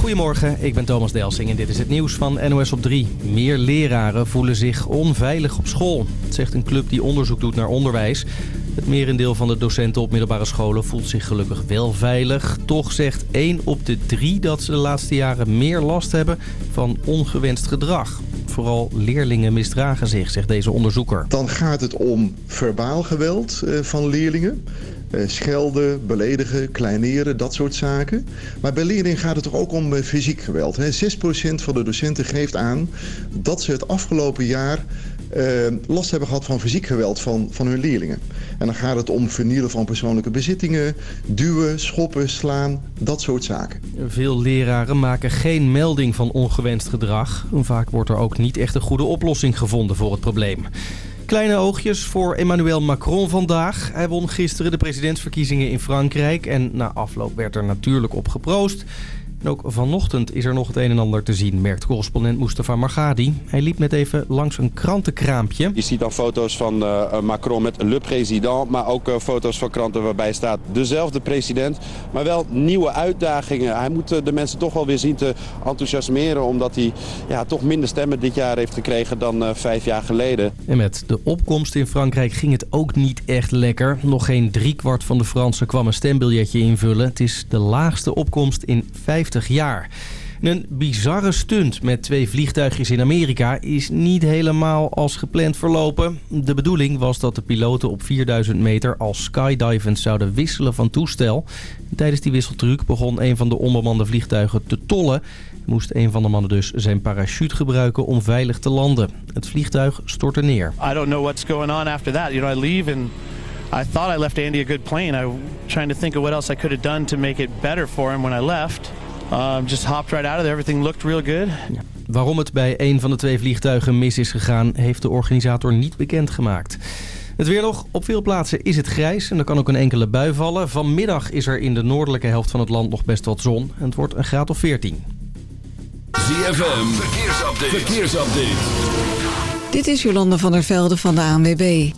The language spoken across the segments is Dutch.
Goedemorgen, ik ben Thomas Delsing en dit is het nieuws van NOS op 3. Meer leraren voelen zich onveilig op school. Het zegt een club die onderzoek doet naar onderwijs. Het merendeel van de docenten op middelbare scholen voelt zich gelukkig wel veilig. Toch zegt 1 op de 3 dat ze de laatste jaren meer last hebben van ongewenst gedrag. Vooral leerlingen misdragen zich, zegt deze onderzoeker. Dan gaat het om verbaal geweld eh, van leerlingen. Eh, schelden, beledigen, kleineren, dat soort zaken. Maar bij leerlingen gaat het toch ook om eh, fysiek geweld. Hè? 6% van de docenten geeft aan dat ze het afgelopen jaar uh, last hebben gehad van fysiek geweld van, van hun leerlingen. En dan gaat het om vernielen van persoonlijke bezittingen, duwen, schoppen, slaan, dat soort zaken. Veel leraren maken geen melding van ongewenst gedrag. Vaak wordt er ook niet echt een goede oplossing gevonden voor het probleem. Kleine oogjes voor Emmanuel Macron vandaag. Hij won gisteren de presidentsverkiezingen in Frankrijk en na afloop werd er natuurlijk op geproost. En ook vanochtend is er nog het een en ander te zien, merkt correspondent Mustafa Margadi. Hij liep net even langs een krantenkraampje. Je ziet dan foto's van uh, Macron met le président, maar ook uh, foto's van kranten waarbij staat dezelfde president. Maar wel nieuwe uitdagingen. Hij moet uh, de mensen toch wel weer zien te enthousiasmeren, omdat hij ja, toch minder stemmen dit jaar heeft gekregen dan vijf jaar geleden. En met de opkomst in Frankrijk ging het ook niet echt lekker. Nog geen driekwart van de Fransen kwam een stembiljetje invullen. Het is de laagste opkomst in vijf jaar. Een bizarre stunt met twee vliegtuigjes in Amerika is niet helemaal als gepland verlopen. De bedoeling was dat de piloten op 4000 meter als skydivend zouden wisselen van toestel. Tijdens die wisseltruc begon een van de onbemande vliegtuigen te tollen. Moest een van de mannen dus zijn parachute gebruiken om veilig te landen. Het vliegtuig stortte neer. I don't know what's going on after that. You know, I leave and I thought I left Andy a good plane. I'm trying to think of what else I could have done to make it better for him when I left. Um, just hopped right out of there. Everything looked real good. Waarom het bij een van de twee vliegtuigen mis is gegaan... heeft de organisator niet bekendgemaakt. Het weer nog. Op veel plaatsen is het grijs en er kan ook een enkele bui vallen. Vanmiddag is er in de noordelijke helft van het land nog best wat zon. En het wordt een graad of 14. ZFM, verkeersupdate. verkeersupdate. Dit is Jolanda van der Velde van de ANWB.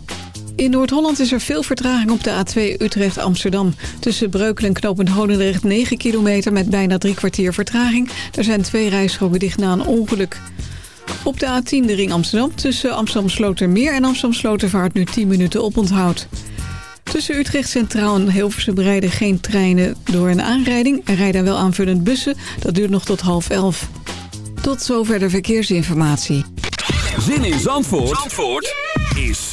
In Noord-Holland is er veel vertraging op de A2 Utrecht-Amsterdam. Tussen Breukelen en Knopend Honendrecht 9 kilometer met bijna drie kwartier vertraging. Er zijn twee rijstroken dicht na een ongeluk. Op de A10 de ring Amsterdam tussen Amsterdam-Slotermeer en Amsterdam-Slotervaart nu 10 minuten oponthoud. Tussen Utrecht Centraal en Hilversum rijden geen treinen door een aanrijding. Er rijden wel aanvullend bussen, dat duurt nog tot half elf. Tot zover de verkeersinformatie. Zin in Zandvoort, Zandvoort? is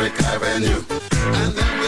Electric Avenue.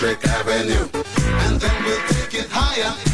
Electric Avenue. and then we'll take it higher.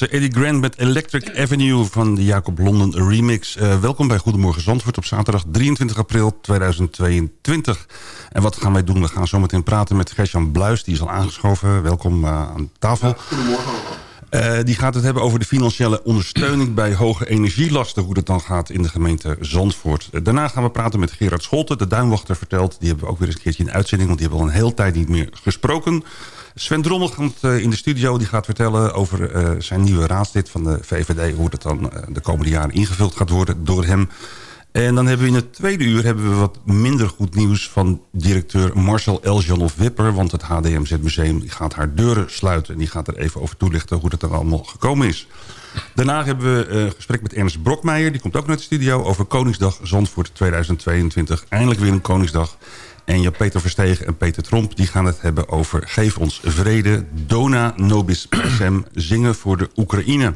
Was eh, Eddie Grant met Electric Avenue van de Jacob London remix. Eh, welkom bij Goedemorgen Zandvoort op zaterdag 23 april 2022. En wat gaan wij doen? We gaan zometeen praten met Gertjan Bluis. Die is al aangeschoven. Welkom eh, aan tafel. Goedemorgen. die gaat het hebben over de financiële ondersteuning bij hoge energielasten. Hoe dat dan gaat in de gemeente Zandvoort. Daarna gaan we praten met Gerard Scholten. De duinwachter vertelt. Die hebben we ook weer eens een keertje in uitzending. Want die hebben al een hele tijd niet meer gesproken. Sven Drommel komt eh, in de studio. Die gaat vertellen over eh, zijn nieuwe raadslid van de VVD. Hoe dat dan eh, de komende jaren ingevuld gaat worden door hem. En dan hebben we in het tweede uur hebben we wat minder goed nieuws... van directeur Marcel Eljanov Wipper. Want het HDMZ Museum gaat haar deuren sluiten. En die gaat er even over toelichten hoe dat er allemaal gekomen is. Daarna hebben we een gesprek met Ernst Brokmeijer. Die komt ook naar de studio over Koningsdag Zandvoort 2022. Eindelijk weer een Koningsdag. En Jan-Peter Verstegen en Peter Tromp die gaan het hebben over... Geef ons vrede, Dona Nobis Pacem, zingen voor de Oekraïne.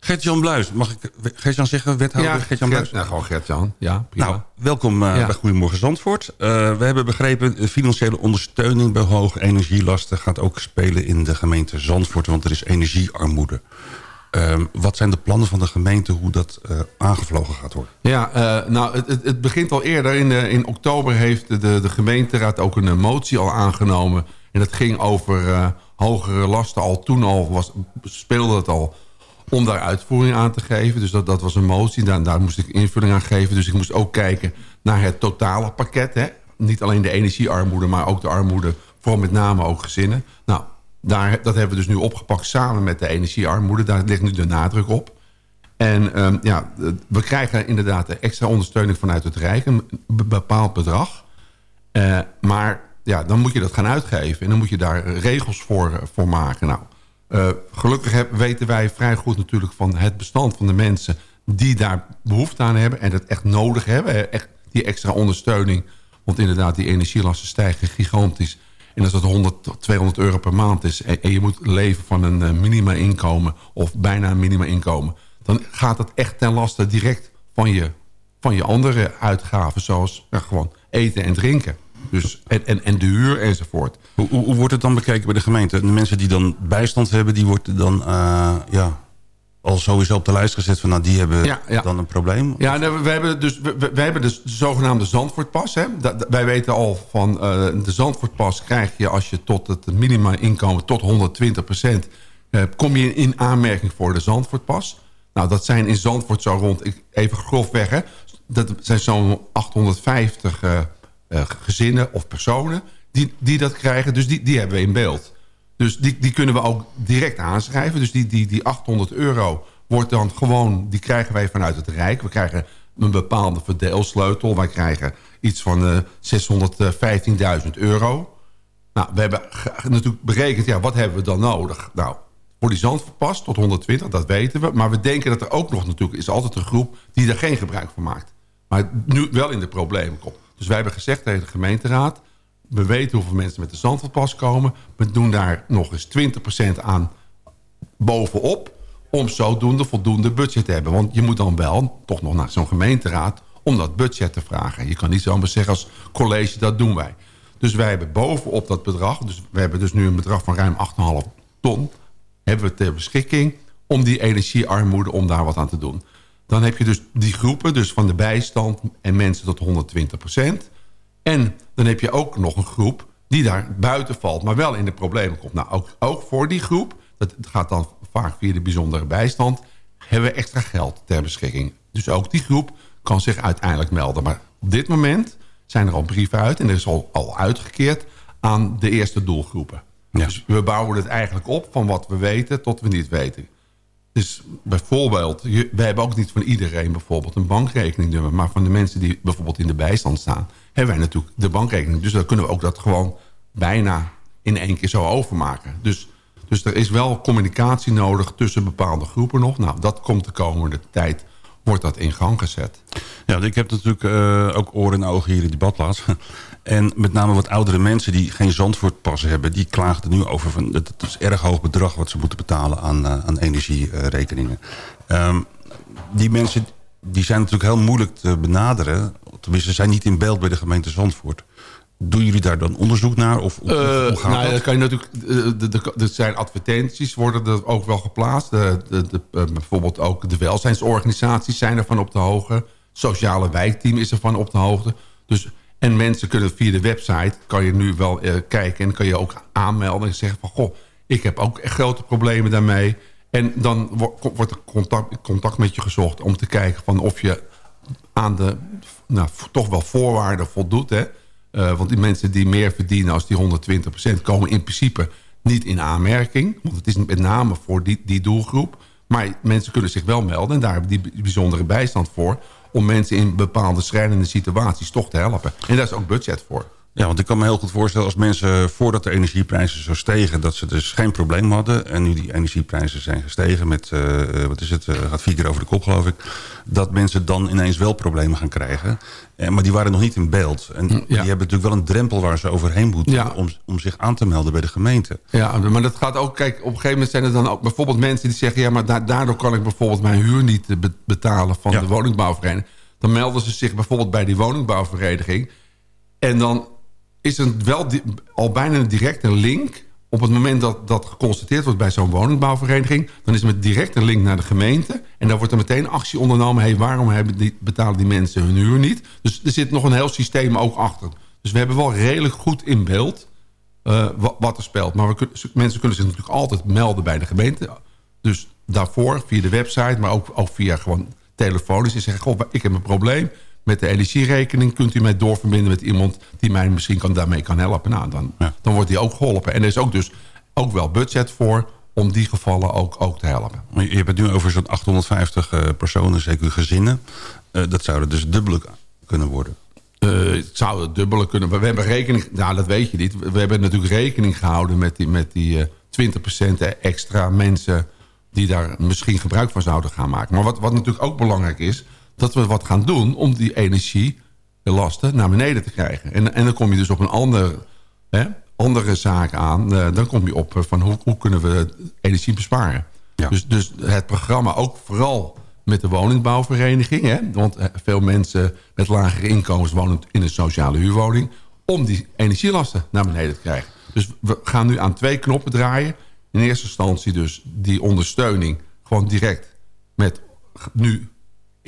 Gert-Jan Bluis, mag ik Gert-Jan zeggen, wethouder Gert-Jan Bluis? Ja, gewoon Gert-Jan. Ja, prima. Nou, welkom uh, Ja. bij Goedemorgen Zandvoort. Uh, we hebben begrepen, de financiële ondersteuning bij hoge energielasten... gaat ook spelen in de gemeente Zandvoort, want er is energiearmoede. Uh, wat zijn de plannen van de gemeente hoe dat uh, aangevlogen gaat worden? Ja, uh, nou, het, het, begint al eerder. In, de, in oktober heeft de, de gemeenteraad ook een motie al aangenomen. En dat ging over hogere lasten. Al toen al was, speelde het al om daar uitvoering aan te geven. Dus dat, dat was een motie. Daar, daar moest ik invulling aan geven. Dus ik moest ook kijken naar het totale pakket. Hè? Niet alleen de energiearmoede, maar ook de armoede voor met name ook gezinnen. Nou, daar, dat hebben we dus nu opgepakt samen met de energiearmoede. Daar ligt nu de nadruk op. En um, ja, we krijgen inderdaad extra ondersteuning vanuit het Rijk. Een bepaald bedrag. Uh, maar ja, dan moet je dat gaan uitgeven. En dan moet je daar regels voor, voor maken. Nou, gelukkig weten wij vrij goed natuurlijk van het bestand van de mensen... die daar behoefte aan hebben en het echt nodig hebben. Echt die extra ondersteuning. Want inderdaad, die energielasten stijgen gigantisch... En als dat 100, 200 euro per maand is... en, je moet leven van een uh, minima-inkomen... of bijna een minima-inkomen... dan gaat dat echt ten laste direct van je, van je andere uitgaven... zoals ja, gewoon eten en drinken. Dus, en, en, en de huur enzovoort. Hoe, hoe, hoe, wordt het dan bekeken bij de gemeente? De mensen die dan bijstand hebben... die worden dan uh, ja, al sowieso op de lijst gezet van... nou, die hebben ja, ja. dan een probleem? Ja, we, hebben dus, we, we, hebben dus de zogenaamde Zandvoortpas. Hè? Wij weten al van uh, de Zandvoortpas krijg je... als je tot het minimuminkomen tot 120 procent... Uh, kom je in aanmerking voor de Zandvoortpas. Nou, dat zijn in Zandvoort zo rond, ik, even grofweg... Hè, dat zijn zo'n 850 uh, gezinnen of personen die, die dat krijgen. Dus die, die hebben we in beeld. Dus die, die kunnen we ook direct aanschrijven. Dus die, die, die 800 euro wordt dan gewoon... die krijgen wij vanuit het Rijk. We krijgen een bepaalde verdeelsleutel. Wij krijgen iets van uh, 615.000 euro. Nou, we hebben natuurlijk berekend... ja, wat hebben we dan nodig? Nou, voor die zandverpas tot 120, dat weten we. Maar we denken dat er ook nog natuurlijk... is altijd een groep die er geen gebruik van maakt. Maar nu wel in de problemen komt. Dus wij hebben gezegd tegen de gemeenteraad... We weten hoeveel mensen met de zandverpas komen. We doen daar nog eens 20% aan bovenop... om zodoende voldoende budget te hebben. Want je moet dan wel toch nog naar zo'n gemeenteraad... om dat budget te vragen. Je kan niet zomaar zeggen als college, dat doen wij. Dus wij hebben bovenop dat bedrag... dus we hebben dus nu een bedrag van ruim 8,5 ton... hebben we ter beschikking om die energiearmoede... om daar wat aan te doen. Dan heb je dus die groepen, dus van de bijstand... en mensen tot 120 procent... En dan heb je ook nog een groep die daar buiten valt... maar wel in de problemen komt. Nou, ook, ook voor die groep, dat gaat dan vaak via de bijzondere bijstand... hebben we extra geld ter beschikking. Dus ook die groep kan zich uiteindelijk melden. Maar op dit moment zijn er al brieven uit... en er is al, al uitgekeerd aan de eerste doelgroepen. Ja. Dus we bouwen het eigenlijk op van wat we weten tot we niet weten. Dus bijvoorbeeld, we hebben ook niet van iedereen bijvoorbeeld een bankrekeningnummer... maar van de mensen die bijvoorbeeld in de bijstand staan hebben wij natuurlijk de bankrekening. Dus dan kunnen we ook dat gewoon bijna in één keer zo overmaken. Dus, dus er is wel communicatie nodig tussen bepaalde groepen nog. Nou, dat komt de komende tijd, wordt dat in gang gezet. Ja, ik heb natuurlijk eh, ook oren en ogen hier in die badplaats. En met name wat oudere mensen die geen Zandvoortpas hebben... die klagen er nu over van het is erg hoog bedrag... wat ze moeten betalen aan, eh, aan energierekeningen. Ehm, die mensen die zijn natuurlijk heel moeilijk te benaderen. Tenminste, ze zijn niet in beeld bij de gemeente Zandvoort. Doen jullie daar dan onderzoek naar? Of, of, Eh, hoe gaat nou, dat? dat kan je natuurlijk, eh, de, de, er zijn advertenties, worden er ook wel geplaatst. De, de, de, eh, bijvoorbeeld ook de welzijnsorganisaties zijn ervan op de hoogte. Sociale wijkteam is ervan op de hoogte. Dus, en mensen kunnen via de website, kan je nu wel eh, kijken... en kan je ook aanmelden en zeggen van... goh, ik heb ook echt grote problemen daarmee. En dan wo- wordt er contact, contact met je gezocht om te kijken... van of je aan de nou, toch wel voorwaarden voldoet. Hè? Eh, want die mensen die meer verdienen als die 120% komen in principe niet in aanmerking. Want het is met name voor die, die doelgroep. Maar mensen kunnen zich wel melden en daar hebben die bijzondere bijstand voor... om mensen in bepaalde schrijnende situaties toch te helpen. En daar is ook budget voor. Ja, want ik kan me heel goed voorstellen als mensen voordat de energieprijzen zo stegen... dat ze dus geen probleem hadden. En nu die energieprijzen zijn gestegen met, eh, wat is het, eh, gaat vier keer over de kop geloof ik. Dat mensen dan ineens wel problemen gaan krijgen. Eh, maar die waren nog niet in beeld. En die hebben natuurlijk wel een drempel waar ze overheen moeten... Ja. Om, om zich aan te melden bij de gemeente. Ja, maar dat gaat ook... Kijk, op een gegeven moment zijn er dan ook bijvoorbeeld mensen die zeggen... ja, maar da- daardoor kan ik bijvoorbeeld mijn huur niet eh, be- betalen van de woningbouwvereniging. Dan melden ze zich bijvoorbeeld bij die woningbouwvereniging. En dan is er wel al bijna een link... op het moment dat dat geconstateerd wordt bij zo'n woningbouwvereniging... dan is er direct een link naar de gemeente... en dan wordt er meteen actie ondernomen... hey, waarom hebben die, betalen die mensen hun huur niet? Dus er zit nog een heel systeem ook achter. Dus we hebben wel redelijk goed in beeld eh, wa- wat er speelt. Maar we mensen kunnen zich natuurlijk altijd melden bij de gemeente. Dus daarvoor via de website, maar ook, ook via gewoon telefonisch. En zeggen, goh, ik heb een probleem met de energierekening. Kunt u mij doorverbinden met iemand die mij misschien kan, daarmee kan helpen? Nou, dan, dan wordt die ook geholpen. En er is ook dus ook wel budget voor om die gevallen ook, ook te helpen. Je hebt het nu over zo'n 850 eh, personen, zeker gezinnen. Eh, dat zouden dus dubbele kunnen worden. Eh, het zou het dubbele kunnen. We hebben rekening... Nou, dat weet je niet. We hebben natuurlijk rekening gehouden met die, met die eh 20% extra mensen... die daar misschien gebruik van zouden gaan maken. Maar wat, wat natuurlijk ook belangrijk is... dat we wat gaan doen om die energielasten naar beneden te krijgen. En, en dan kom je dus op een ander, hè, andere zaak aan. Eh, dan kom je op eh, van hoe, hoe kunnen we energie besparen. Dus, dus het programma ook vooral met de woningbouwvereniging. Hè? Want eh, veel mensen met lagere inkomens wonen in een sociale huurwoning. Om die energielasten naar beneden te krijgen. Dus we gaan nu aan twee knoppen draaien. In eerste instantie dus die ondersteuning gewoon direct met nu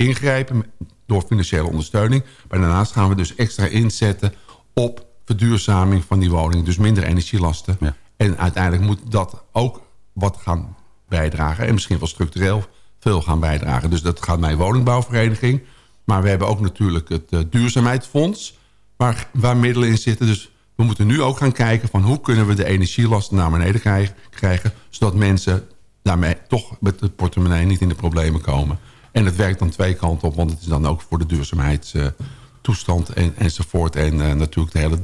ingrijpen door financiële ondersteuning. Maar daarnaast gaan we dus extra inzetten op verduurzaming van die woning. Dus minder energielasten. En uiteindelijk moet dat ook wat gaan bijdragen. En misschien wel structureel veel gaan bijdragen. Dus dat gaat mijn woningbouwvereniging. Maar we hebben ook natuurlijk het eh, duurzaamheidsfonds. Waar, waar middelen in zitten. Dus we moeten nu ook gaan kijken van hoe kunnen we de energielasten naar beneden krijgen. krijgen zodat mensen daarmee toch met de portemonnee niet in de problemen komen. En het werkt dan twee kanten op. Want het is dan ook voor de duurzaamheidstoestand en, enzovoort. En eh, natuurlijk de hele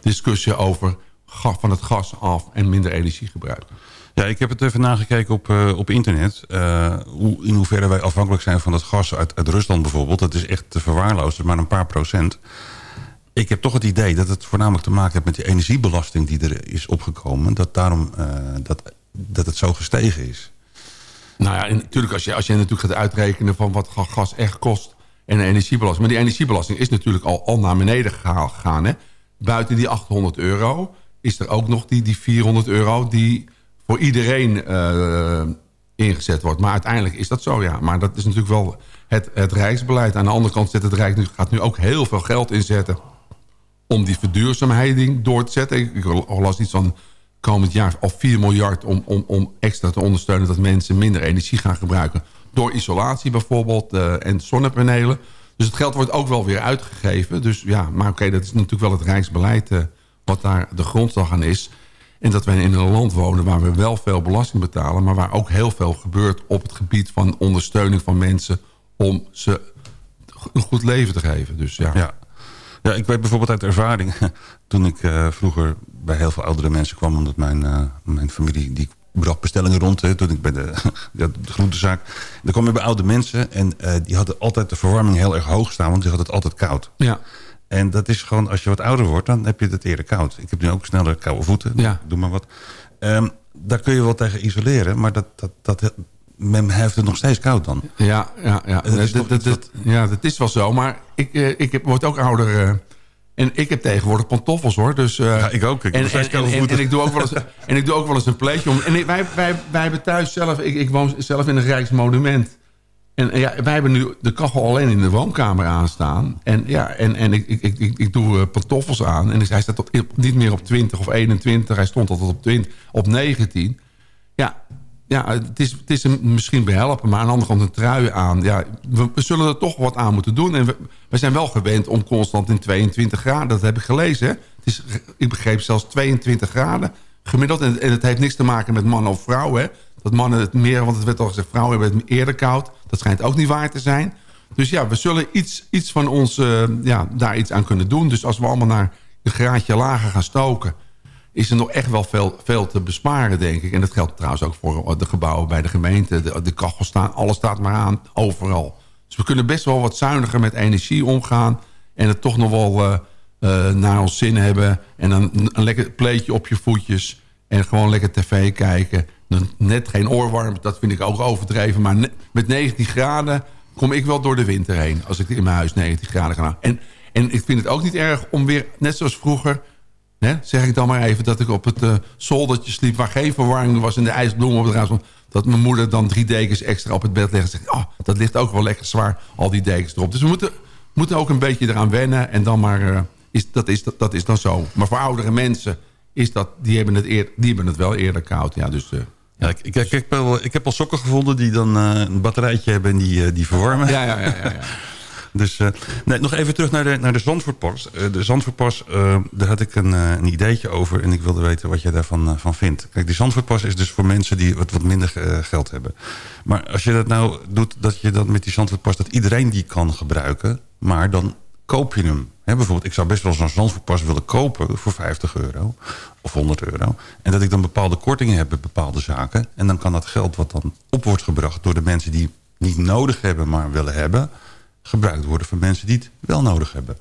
discussie over van het gas af en minder energie gebruiken. Ja, ik heb het even nagekeken op, eh, op internet. eh, hoe, in hoeverre wij afhankelijk zijn van het gas uit, uit Rusland bijvoorbeeld. Dat is echt te verwaarloosd, maar een paar procent. Ik heb toch het idee dat het voornamelijk te maken heeft met die energiebelasting die er is opgekomen. Dat daarom dat, dat het zo gestegen is. Nou ja, en natuurlijk als je, als je natuurlijk gaat uitrekenen van wat ga- gas echt kost en de energiebelasting. Maar die energiebelasting is natuurlijk al, al naar beneden gegaan. Hè? Buiten die 800 euro is er ook nog die, die 400 euro die voor iedereen eh, ingezet wordt. Maar uiteindelijk is dat zo, ja. Maar dat is natuurlijk wel het, het Rijksbeleid. Aan de andere kant zet het Rijk nu, gaat nu ook heel veel geld inzetten om die verduurzaamheid door te zetten. Ik, ik las iets van komend jaar al 4 miljard om, om, om extra te ondersteunen... dat mensen minder energie gaan gebruiken. Door isolatie bijvoorbeeld eh, en zonnepanelen. Dus het geld wordt ook wel weer uitgegeven. Dus ja, maar oké, dat is natuurlijk wel het Rijksbeleid... eh, wat daar de grondslag aan is. En dat wij in een land wonen waar we wel veel belasting betalen... maar waar ook heel veel gebeurt op het gebied van ondersteuning van mensen... om ze een goed leven te geven. Dus ja. Ja, ik weet bijvoorbeeld uit ervaring... toen ik eh, vroeger bij heel veel oudere mensen kwam... omdat mijn, eh, mijn familie die bracht bestellingen rond... Hè, toen ik bij de, de groentezaak... dan kwam je bij oude mensen... en eh, die hadden altijd de verwarming heel erg hoog staan... want die hadden het altijd koud. Ja. En dat is gewoon, als je wat ouder wordt... dan heb je het eerder koud. Ik heb nu ook sneller koude voeten. Ja. Doe maar wat. Ehm, daar kun je wel tegen isoleren... maar dat, dat, dat, men heeft het nog steeds koud dan. Ja, ja, ja. Dat is Dat, dat, ja, dat is wel zo. Maar ik, eh, ik word ook ouder. En ik heb tegenwoordig pantoffels hoor. Dus, eh, Ja, ik ook. Ik en, en, en, en, ik doe ook wel eens, en ik doe ook wel eens een pleetje om. En ik- wij, wij, wij hebben thuis zelf... Ik, ik woon zelf in een Rijksmonument. En ja, wij hebben nu de kachel alleen in de woonkamer aanstaan. En, ja, en, en ik, ik, ik, ik, ik doe eh, pantoffels aan. En hij staat op, niet meer op 20 of 21. Hij stond altijd op, 20, op 19. Ja, ja het, is, het is misschien behelpen. Maar aan de andere kant een trui aan. Ja, we, zullen er toch wat aan moeten doen. En we, zijn wel gewend om constant in 22 graden. Dat heb ik gelezen. Het is, ik begreep zelfs 22 graden gemiddeld. En, en het heeft niks te maken met man of vrouw. Hè? Dat mannen het meer, want het werd al gezegd... vrouwen hebben het eerder koud. Dat schijnt ook niet waar te zijn. Dus ja, we zullen iets, iets van ons eh, ja, daar iets aan kunnen doen. Dus als we allemaal naar een graadje lager gaan stoken... is er nog echt wel veel, veel te besparen, denk ik. En dat geldt trouwens ook voor de gebouwen bij de gemeente. De, de kachel staan, alles staat maar aan, overal. Dus we kunnen best wel wat zuiniger met energie omgaan... en het toch nog wel eh, eh, naar ons zin hebben. En dan een, lekker pleetje op je voetjes... en gewoon lekker tv kijken. Net geen oorwarm, dat vind ik ook overdreven. Maar met 19 graden kom ik wel door de winter heen... als ik in mijn huis 19 graden ga. En, en ik vind het ook niet erg om weer, net zoals vroeger... Hè, zeg ik dan maar even dat ik op het eh, zoldertje sliep... waar geen verwarming was en de ijsbloemen op het raam stond... dat mijn moeder dan drie dekens extra op het bed legt... en zegt, oh, dat ligt ook wel lekker zwaar, al die dekens erop. Dus we moeten, moeten ook een beetje eraan wennen... en dan maar, eh, is, dat, is, dat, dat is dan zo. Maar voor oudere mensen, is dat, die, hebben het eer, die hebben het wel eerder koud. Ja, dus, eh, Ja, ik, ik, ik, heb wel, ik heb al sokken gevonden die dan een batterijtje hebben en die, die verwarmen. ja, ja, ja, ja, ja. Dus eh, nee, nog even terug naar de, naar de Zandvoortpas. Eh, de eh, daar had ik een, een ideetje over en ik wilde weten wat jij daarvan van vindt. Kijk, die Zandvoortpas is dus voor mensen die wat, wat minder geld hebben. Maar als je dat nou doet, dat je dan met die Zandvoortpas, dat iedereen die kan gebruiken, maar dan koop je hem. Bijvoorbeeld, ik zou best wel zo'n Zandvoortpas willen kopen voor 50 euro of 100 euro. En dat ik dan bepaalde kortingen heb bij bepaalde zaken. En dan kan dat geld wat dan op wordt gebracht door de mensen die niet nodig hebben, maar willen hebben gebruikt worden voor mensen die het wel nodig hebben.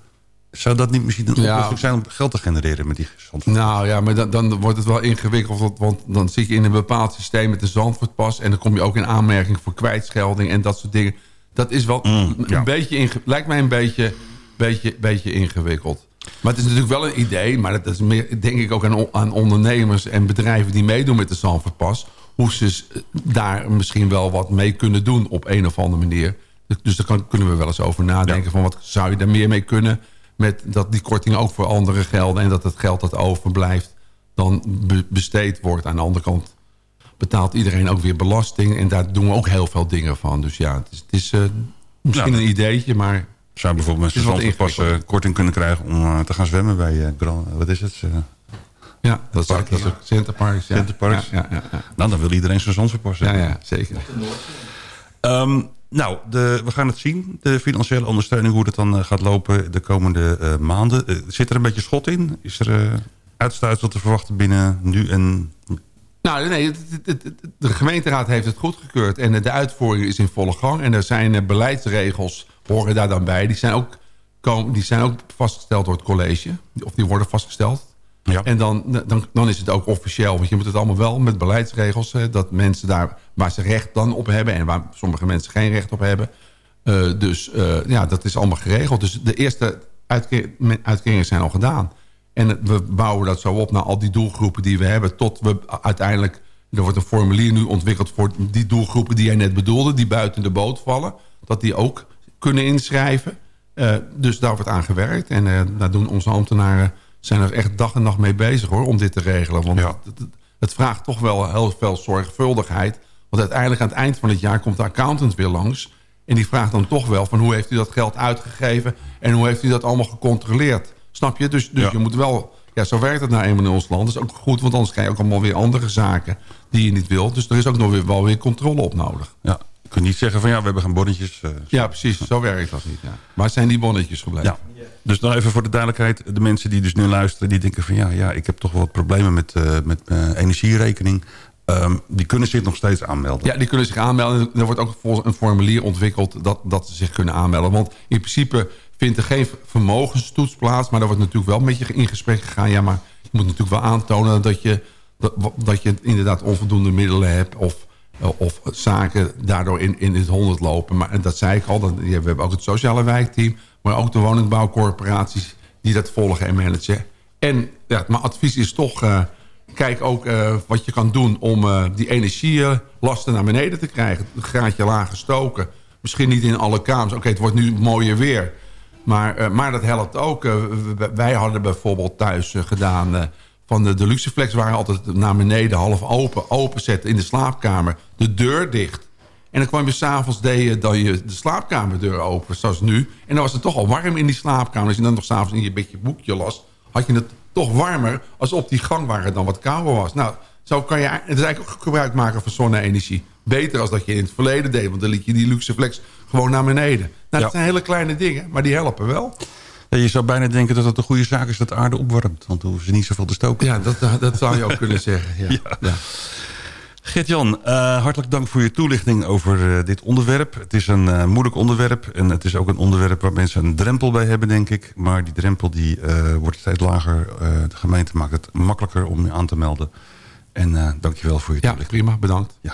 Zou dat niet misschien een Ja. oplossing zijn om geld te genereren met die zandvoort? Nou ja, maar dan, dan wordt het wel ingewikkeld. Want, dan zit je in een bepaald systeem met de Zandvoortpas... en dan kom je ook in aanmerking voor kwijtschelding en dat soort dingen. Dat is wel een ja. beetje... lijkt mij een beetje, beetje, beetje ingewikkeld. Maar het is natuurlijk wel een idee... maar dat is meer, denk ik ook aan, aan ondernemers en bedrijven... die meedoen met de Zandvoortpas... hoe ze daar misschien wel wat mee kunnen doen op een of andere manier. Dus daar kan, kunnen we wel eens over nadenken... van wat zou je daar meer mee kunnen... met dat die korting ook voor anderen gelden... en dat het geld dat overblijft dan be- besteed wordt. Aan de andere kant betaalt iedereen ook weer belasting... en daar doen we ook heel veel dingen van. Dus ja, het is, het is eh, misschien een ideetje, maar... Zou bijvoorbeeld mensen zandvoortpas eh, korting kunnen krijgen om eh, te gaan zwemmen bij eh, Grand, wat is het? eh, Ja, dat is, ook Centerparks. Ja. Centerparks. Ja, ja, ja, nou, dan wil iedereen zijn zandvoortpas ja. ja, ja, zeker. Ehm, nou, de, we gaan het zien. De financiële ondersteuning, hoe dat dan eh, gaat lopen de komende eh, maanden. Eh, zit er een beetje schot in? Is er uh, uitsluitsel te verwachten binnen nu en... Nou, nee, de gemeenteraad heeft het goedgekeurd. En de uitvoering is in volle gang. En er zijn beleidsregels, horen daar dan bij. Die zijn ook, die zijn ook vastgesteld door het college. Of die worden vastgesteld. Ja. En dan, dan, dan is het ook officieel. Want je moet het allemaal wel met beleidsregels. Dat mensen daar waar ze recht dan op hebben... en waar sommige mensen geen recht op hebben. Eh, dus eh, ja, dat is allemaal geregeld. Dus de eerste uitkeringen zijn al gedaan. En we bouwen dat zo op naar al die doelgroepen die we hebben... tot we uiteindelijk... er wordt een formulier nu ontwikkeld voor die doelgroepen die jij net bedoelde... die buiten de boot vallen. Dat die ook kunnen inschrijven. Eh, dus daar wordt aan gewerkt. En daar doen onze ambtenaren zijn er echt dag en nacht mee bezig hoor, om dit te regelen. Want Ja. het, het- vraagt toch wel heel veel zorgvuldigheid. Want uiteindelijk aan het eind van het jaar komt de accountant weer langs. En die vraagt dan toch wel van hoe heeft u dat geld uitgegeven... en hoe heeft u dat allemaal gecontroleerd. Snap je? Dus, dus Ja. je moet wel... Ja, zo werkt het nou eenmaal in ons land. Dat is ook goed, want anders krijg je ook allemaal weer andere zaken die je niet wilt. Dus er is ook nog weer, wel weer controle op nodig. Ja. Je kunt niet zeggen van ja, we hebben geen bonnetjes. eh, Ja, precies. Zo werkt dat niet. Ja. Waar zijn die bonnetjes gebleven? Ja. Dus nog even voor de duidelijkheid. De mensen die dus nu luisteren, die denken van ja, ja ik heb toch wel wat problemen met, eh, met mijn energierekening. Ehm, die kunnen zich nog steeds aanmelden. Ja, die kunnen zich aanmelden. Er wordt ook een formulier ontwikkeld dat, dat ze zich kunnen aanmelden. Want in principe vindt er geen vermogenstoets plaats. Maar daar wordt natuurlijk wel met je in gesprek gegaan. Ja, maar je moet natuurlijk wel aantonen dat je, dat, dat je inderdaad onvoldoende middelen hebt. Of, of zaken daardoor in, in het honderd lopen. Maar dat zei ik al. We hebben ook het sociale wijkteam. Maar ook de woningbouwcorporaties die dat volgen en managen. En ja, mijn advies is toch... eh, kijk ook eh, wat je kan doen om eh, die energielasten naar beneden te krijgen. Een graadje lager stoken. Misschien niet in alle kamers. Oké, het wordt nu mooier weer. Maar, eh, maar dat helpt ook. Eh, wij hadden bijvoorbeeld thuis eh, gedaan... van de, de Luxeflex waren altijd naar beneden half open. Openzetten in de slaapkamer. De deur dicht. En dan kwam je s'avonds, deed je dan je de slaapkamerdeur open, zoals nu. En dan was het toch al warm in die slaapkamer. Als je dan nog s'avonds in je beetje boekje las... had je het toch warmer als op die gang waar het dan wat kouder was. Nou, zo kan je het is eigenlijk ook gebruik maken van zonne-energie. Beter als dat je in het verleden deed. Want dan liet je die Luxeflex gewoon naar beneden. Nou, Ja. dat zijn hele kleine dingen, maar die helpen wel. Ja, je zou bijna denken dat het een goede zaak is dat de aarde opwarmt. Want dan hoeven ze niet zoveel te stoken. Ja, dat, dat zou je ook kunnen zeggen. Ja. Ja. Gert-Jan, eh, hartelijk dank voor je toelichting over eh, dit onderwerp. Het is een eh, moeilijk onderwerp en het is ook een onderwerp waar mensen een drempel bij hebben, denk ik. Maar die drempel die, eh, wordt steeds lager. Eh, de gemeente maakt het makkelijker om je aan te melden. En eh dank je wel voor je ja, toelichting. prima. Bedankt. Ja.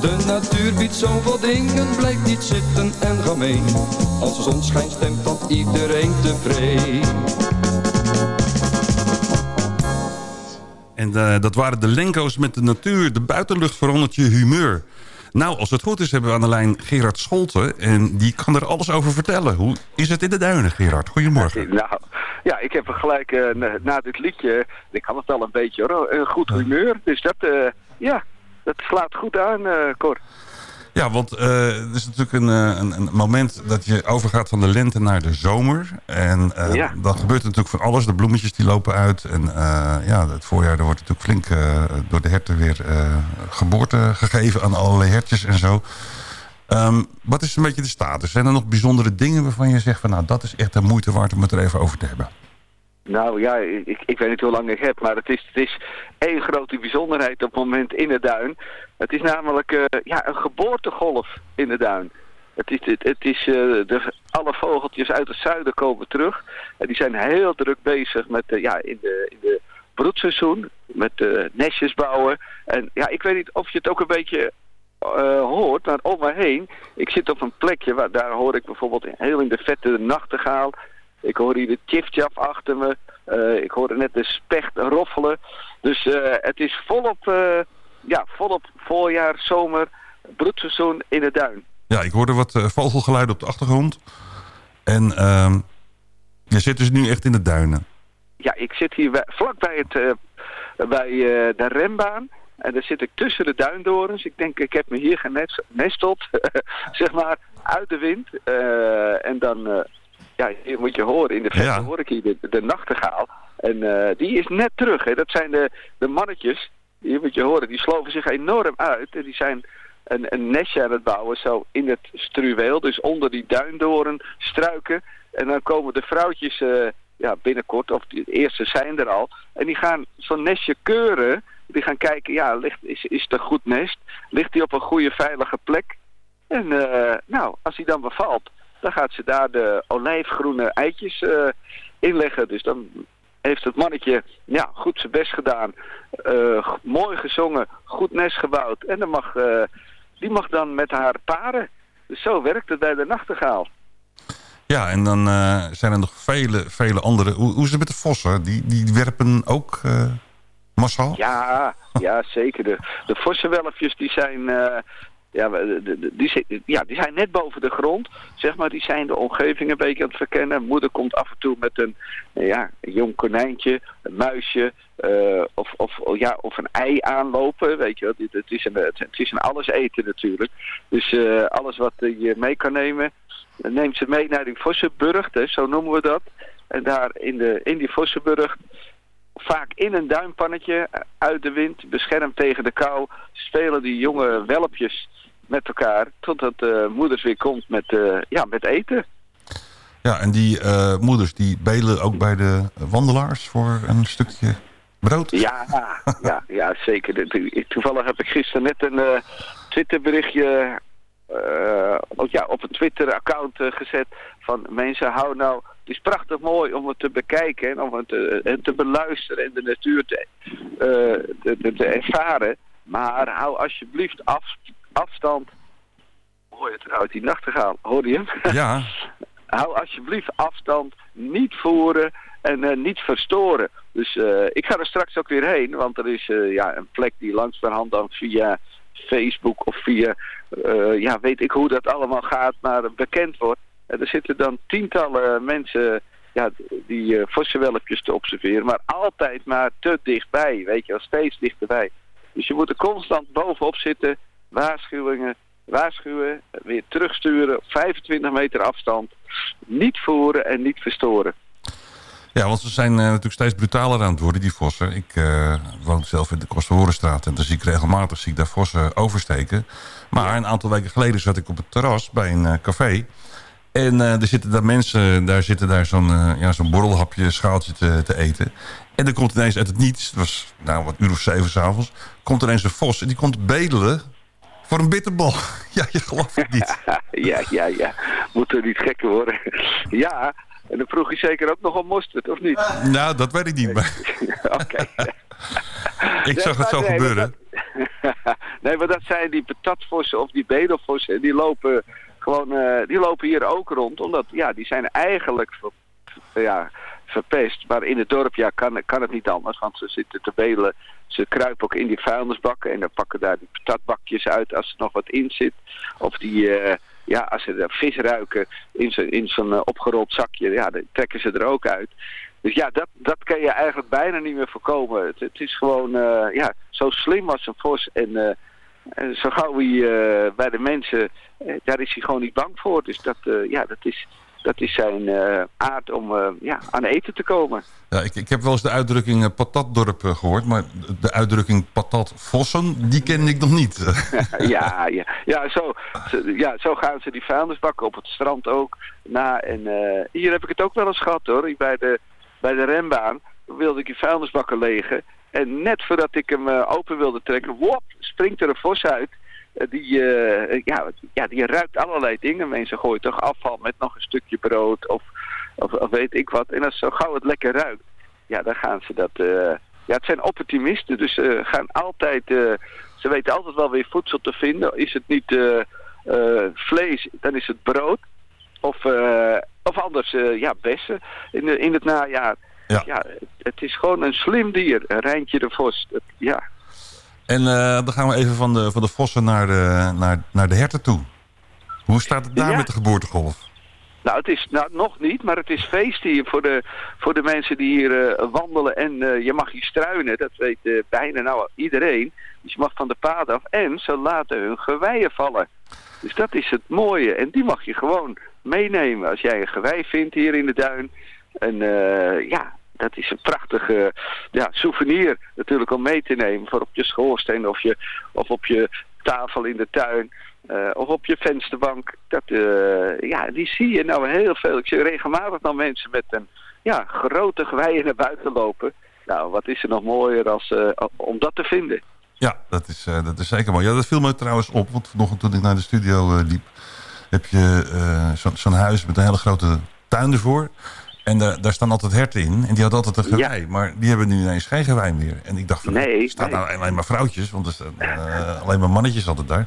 De natuur biedt zoveel dingen, blijf niet zitten en ga mee. Als de zon schijnt stemt dat iedereen tevreden. En eh, dat waren de Lenko's met de natuur. De buitenlucht verandert je humeur. Nou, als het goed is, hebben we aan de lijn Gerard Scholten. En die kan er alles over vertellen. Hoe is het in de duinen, Gerard? Goedemorgen. Nou, ja, ik heb gelijk eh, na, dit liedje, ik kan het wel een beetje hoor, een goed humeur. Dus dat, eh, ja, dat slaat goed aan, eh Cor. Ja, want eh, het is natuurlijk een, eh, een, een moment dat je overgaat van de lente naar de zomer. En eh, Ja. dan gebeurt er natuurlijk van alles. De bloemetjes die lopen uit. En eh, ja, het voorjaar er wordt natuurlijk flink eh, door de herten weer eh, geboorte gegeven aan allerlei hertjes en zo. Ehm, wat is een beetje de status? Zijn er nog bijzondere dingen waarvan je zegt van nou dat is echt de moeite waard om het er even over te hebben? Nou ja, ik, ik weet niet hoe lang ik heb, maar het is, het is één grote bijzonderheid op het moment in de duin. Het is namelijk eh, ja, een geboortegolf in de duin. Het is, het, is eh, de, alle vogeltjes uit het zuiden komen terug. En die zijn heel druk bezig met eh, ja, in de, in de broedseizoen, met nestjes bouwen. En ja, ik weet niet of je het ook een beetje hoort, maar om me heen. Ik zit op een plekje, waar, daar hoor ik bijvoorbeeld heel in de vette nachtegaal. Ik hoor hier de tjiftjaf achter me. Eh, ik hoorde net de specht roffelen. Dus eh, het is volop, eh, ja, volop voorjaar, zomer, broedseizoen in de duin. Ja, ik hoorde wat vogelgeluiden op de achtergrond. En ehm, je zit dus nu echt in de duinen. Ja, ik zit hier bij, vlak bij, het, bij de rembaan. En daar zit ik tussen de duindorens. Ik denk, ik heb me hier genesteld, zeg maar, uit de wind. En dan, ja, hier moet je horen, in de verte Ja. hoor ik hier de, de nachtegaal. En eh, die is net terug, hè. Dat zijn de, de mannetjes, hier moet je horen, die sloven zich enorm uit. En die zijn een, een nestje aan het bouwen, zo in het struweel. Dus onder die duindoren, struiken. En dan komen de vrouwtjes eh, ja, binnenkort, of de eerste zijn er al. En die gaan zo'n nestje keuren. Die gaan kijken, ja, ligt, is, is het een goed nest? Ligt die op een goede veilige plek? En eh, nou, als die dan bevalt, dan gaat ze daar de olijfgroene eitjes eh inleggen. Dus dan heeft het mannetje ja, goed zijn best gedaan. eh, mooi gezongen, goed nest gebouwd. En dan mag, eh, die mag dan met haar paren. Dus zo werkt het bij de nachtegaal. Ja, en dan zijn er nog vele, vele andere. Hoe, hoe is het met de vossen? Die, die werpen ook massaal? Ja, ja zeker. De, de vossenwelfjes die zijn, ja, die, ja, die zijn net boven de grond. Zeg maar, die zijn de omgeving een beetje aan het verkennen. Moeder komt af en toe met een, eh, ja, een jong konijntje, een muisje eh, of, of, ja, of een ei aanlopen. Weet je. Dit- Het is een, het, het is een alles eten natuurlijk. Dus eh, alles wat je mee kan nemen, neemt ze mee naar die Vossenburg, hè, zo noemen we dat. En daar in, de, in die Vossenburg vaak in een duimpannetje eh, uit de wind, beschermd tegen de kou, spelen die jonge welpjes met elkaar totdat de moeders weer komt met, eh, ja, met eten. Ja, en die eh, moeders die belen ook bij de wandelaars voor een stukje brood? Ja, ja, ja zeker. Toevallig heb ik gisteren net een eh, Twitterberichtje ook, ja, op een Twitter-account gezet van mensen, hou nou, het is prachtig mooi om het te bekijken en om het te, en te beluisteren en de natuur te, eh, te, te, te ervaren. Maar hou alsjeblieft af, afstand. Hoor je het uit die nachtegaal? Hoor je hem? Ja, hou alsjeblieft afstand, niet voeren en eh, niet verstoren. Dus eh, ik ga er straks ook weer heen, want er is eh, ja, een plek die langs mijn hand dan via Facebook of via, eh, ja, weet ik hoe dat allemaal gaat, maar bekend wordt. En er zitten dan tientallen mensen ja, die uh, vossenwelpjes te observeren, maar altijd maar te dichtbij, weet je wel, steeds dichterbij. Dus je moet er constant bovenop zitten, waarschuwingen, waarschuwen, weer terugsturen op 25 meter afstand. Niet voeren en niet verstoren. ja want ze zijn eh, natuurlijk steeds brutaler aan het worden, die vossen. Ik eh, woon zelf in de Kosterhorenstraat en dan zie ik regelmatig zie ik daar vossen oversteken. Maar een aantal weken geleden zat ik op het terras bij een eh, café. En eh, er zitten daar mensen, daar zitten daar zo'n eh, ja, zo'n borrelhapje, schaaltje te, te eten. En er komt ineens uit het niets, het was nou wat uur of zeven s'avonds, komt er ineens een vos en die komt bedelen voor een bitterbal. Ja, je gelooft het niet. ja, ja, ja. Moet er niet gekker worden. ja, en dan vroeg je zeker ook nog om mosterd, of niet? Nou, dat weet ik niet. Maar Oké. ik zag het zo nee, gebeuren. maar dat- nee, maar dat zijn die patatvossen of die bedelvossen. Die lopen gewoon, eh, die lopen hier ook rond. Omdat, ja, die zijn eigenlijk ja, verpest. Maar in het dorp, ja, kan, kan het niet anders. Want ze zitten te bedelen. Ze kruipen ook in die vuilnisbakken. En dan pakken daar die patatbakjes uit als er nog wat in zit. Of die, eh, ja, als ze vis ruiken in zo'n eh, opgerold zakje. Ja, dan trekken ze er ook uit. Dus ja, dat, dat kan je eigenlijk bijna niet meer voorkomen. Het, is gewoon ja, zo slim als een vos. En, en zo gauw hij eh, bij de mensen, eh, daar is hij gewoon niet bang voor. Dus dat, eh, ja, dat, is, dat is zijn aard om ja, aan eten te komen. Ja, ik, ik heb wel eens de uitdrukking patatdorp eh, gehoord. Maar de uitdrukking patatvossen, die ken ik nog niet. ja, ja, ja, zo, ja, zo gaan ze die vuilnisbakken op het strand ook na. En hier heb ik het ook wel eens gehad hoor. Bij de, bij de rembaan wilde ik die vuilnisbakken legen. En net voordat ik hem eh, open wilde trekken, wop, springt er een vos uit. Eh, die, eh, ja, ja, die ruikt allerlei dingen. Mensen gooien toch afval met nog een stukje brood of, of, weet ik wat. En als zo gauw het lekker ruikt, ja, dan gaan ze dat... ja, het zijn opportunisten, dus ze gaan altijd... ze weten altijd wel weer voedsel te vinden. Is het niet vlees, dan is het brood. Of, of anders, ja, bessen in, in het najaar. Ja. het, het is gewoon een slim dier, een Rijntje de Vos. Het- ja. En eh, dan gaan we even van de, van de vossen naar de, naar, naar de herten toe. Hoe staat het daar Ja. met de geboortegolf? Nou, het is nou, nog niet, maar het is feest hier voor de, voor de mensen die hier eh, wandelen. En eh, je mag hier struinen, dat weet bijna nou iedereen. Dus je mag van de paad af en ze laten hun geweien vallen. Dus dat is het mooie. En die mag je gewoon meenemen als jij een gewei vindt hier in de duin. En ja, dat is een prachtige ja, souvenir natuurlijk om mee te nemen. Voor op je schoorsteen of, je, of op je tafel in de tuin. eh, of op je vensterbank. Dat, eh, ja, die zie je nou heel veel. Ik zie regelmatig dan mensen met een ja, grote geweien naar buiten lopen. Nou, wat is er nog mooier als, eh, om dat te vinden? Ja, dat is, dat is zeker mooi. Ja, dat viel me trouwens op. Want vanochtend toen ik naar de studio liep... heb je zo- zo'n huis met een hele grote tuin ervoor. En daar, daar staan altijd herten in. En die hadden altijd een gewei. Maar die hebben nu ineens geen gewei meer. En ik dacht van, Nee, er staan nee. nou alleen maar vrouwtjes. Want er staan eh, alleen maar mannetjes altijd daar.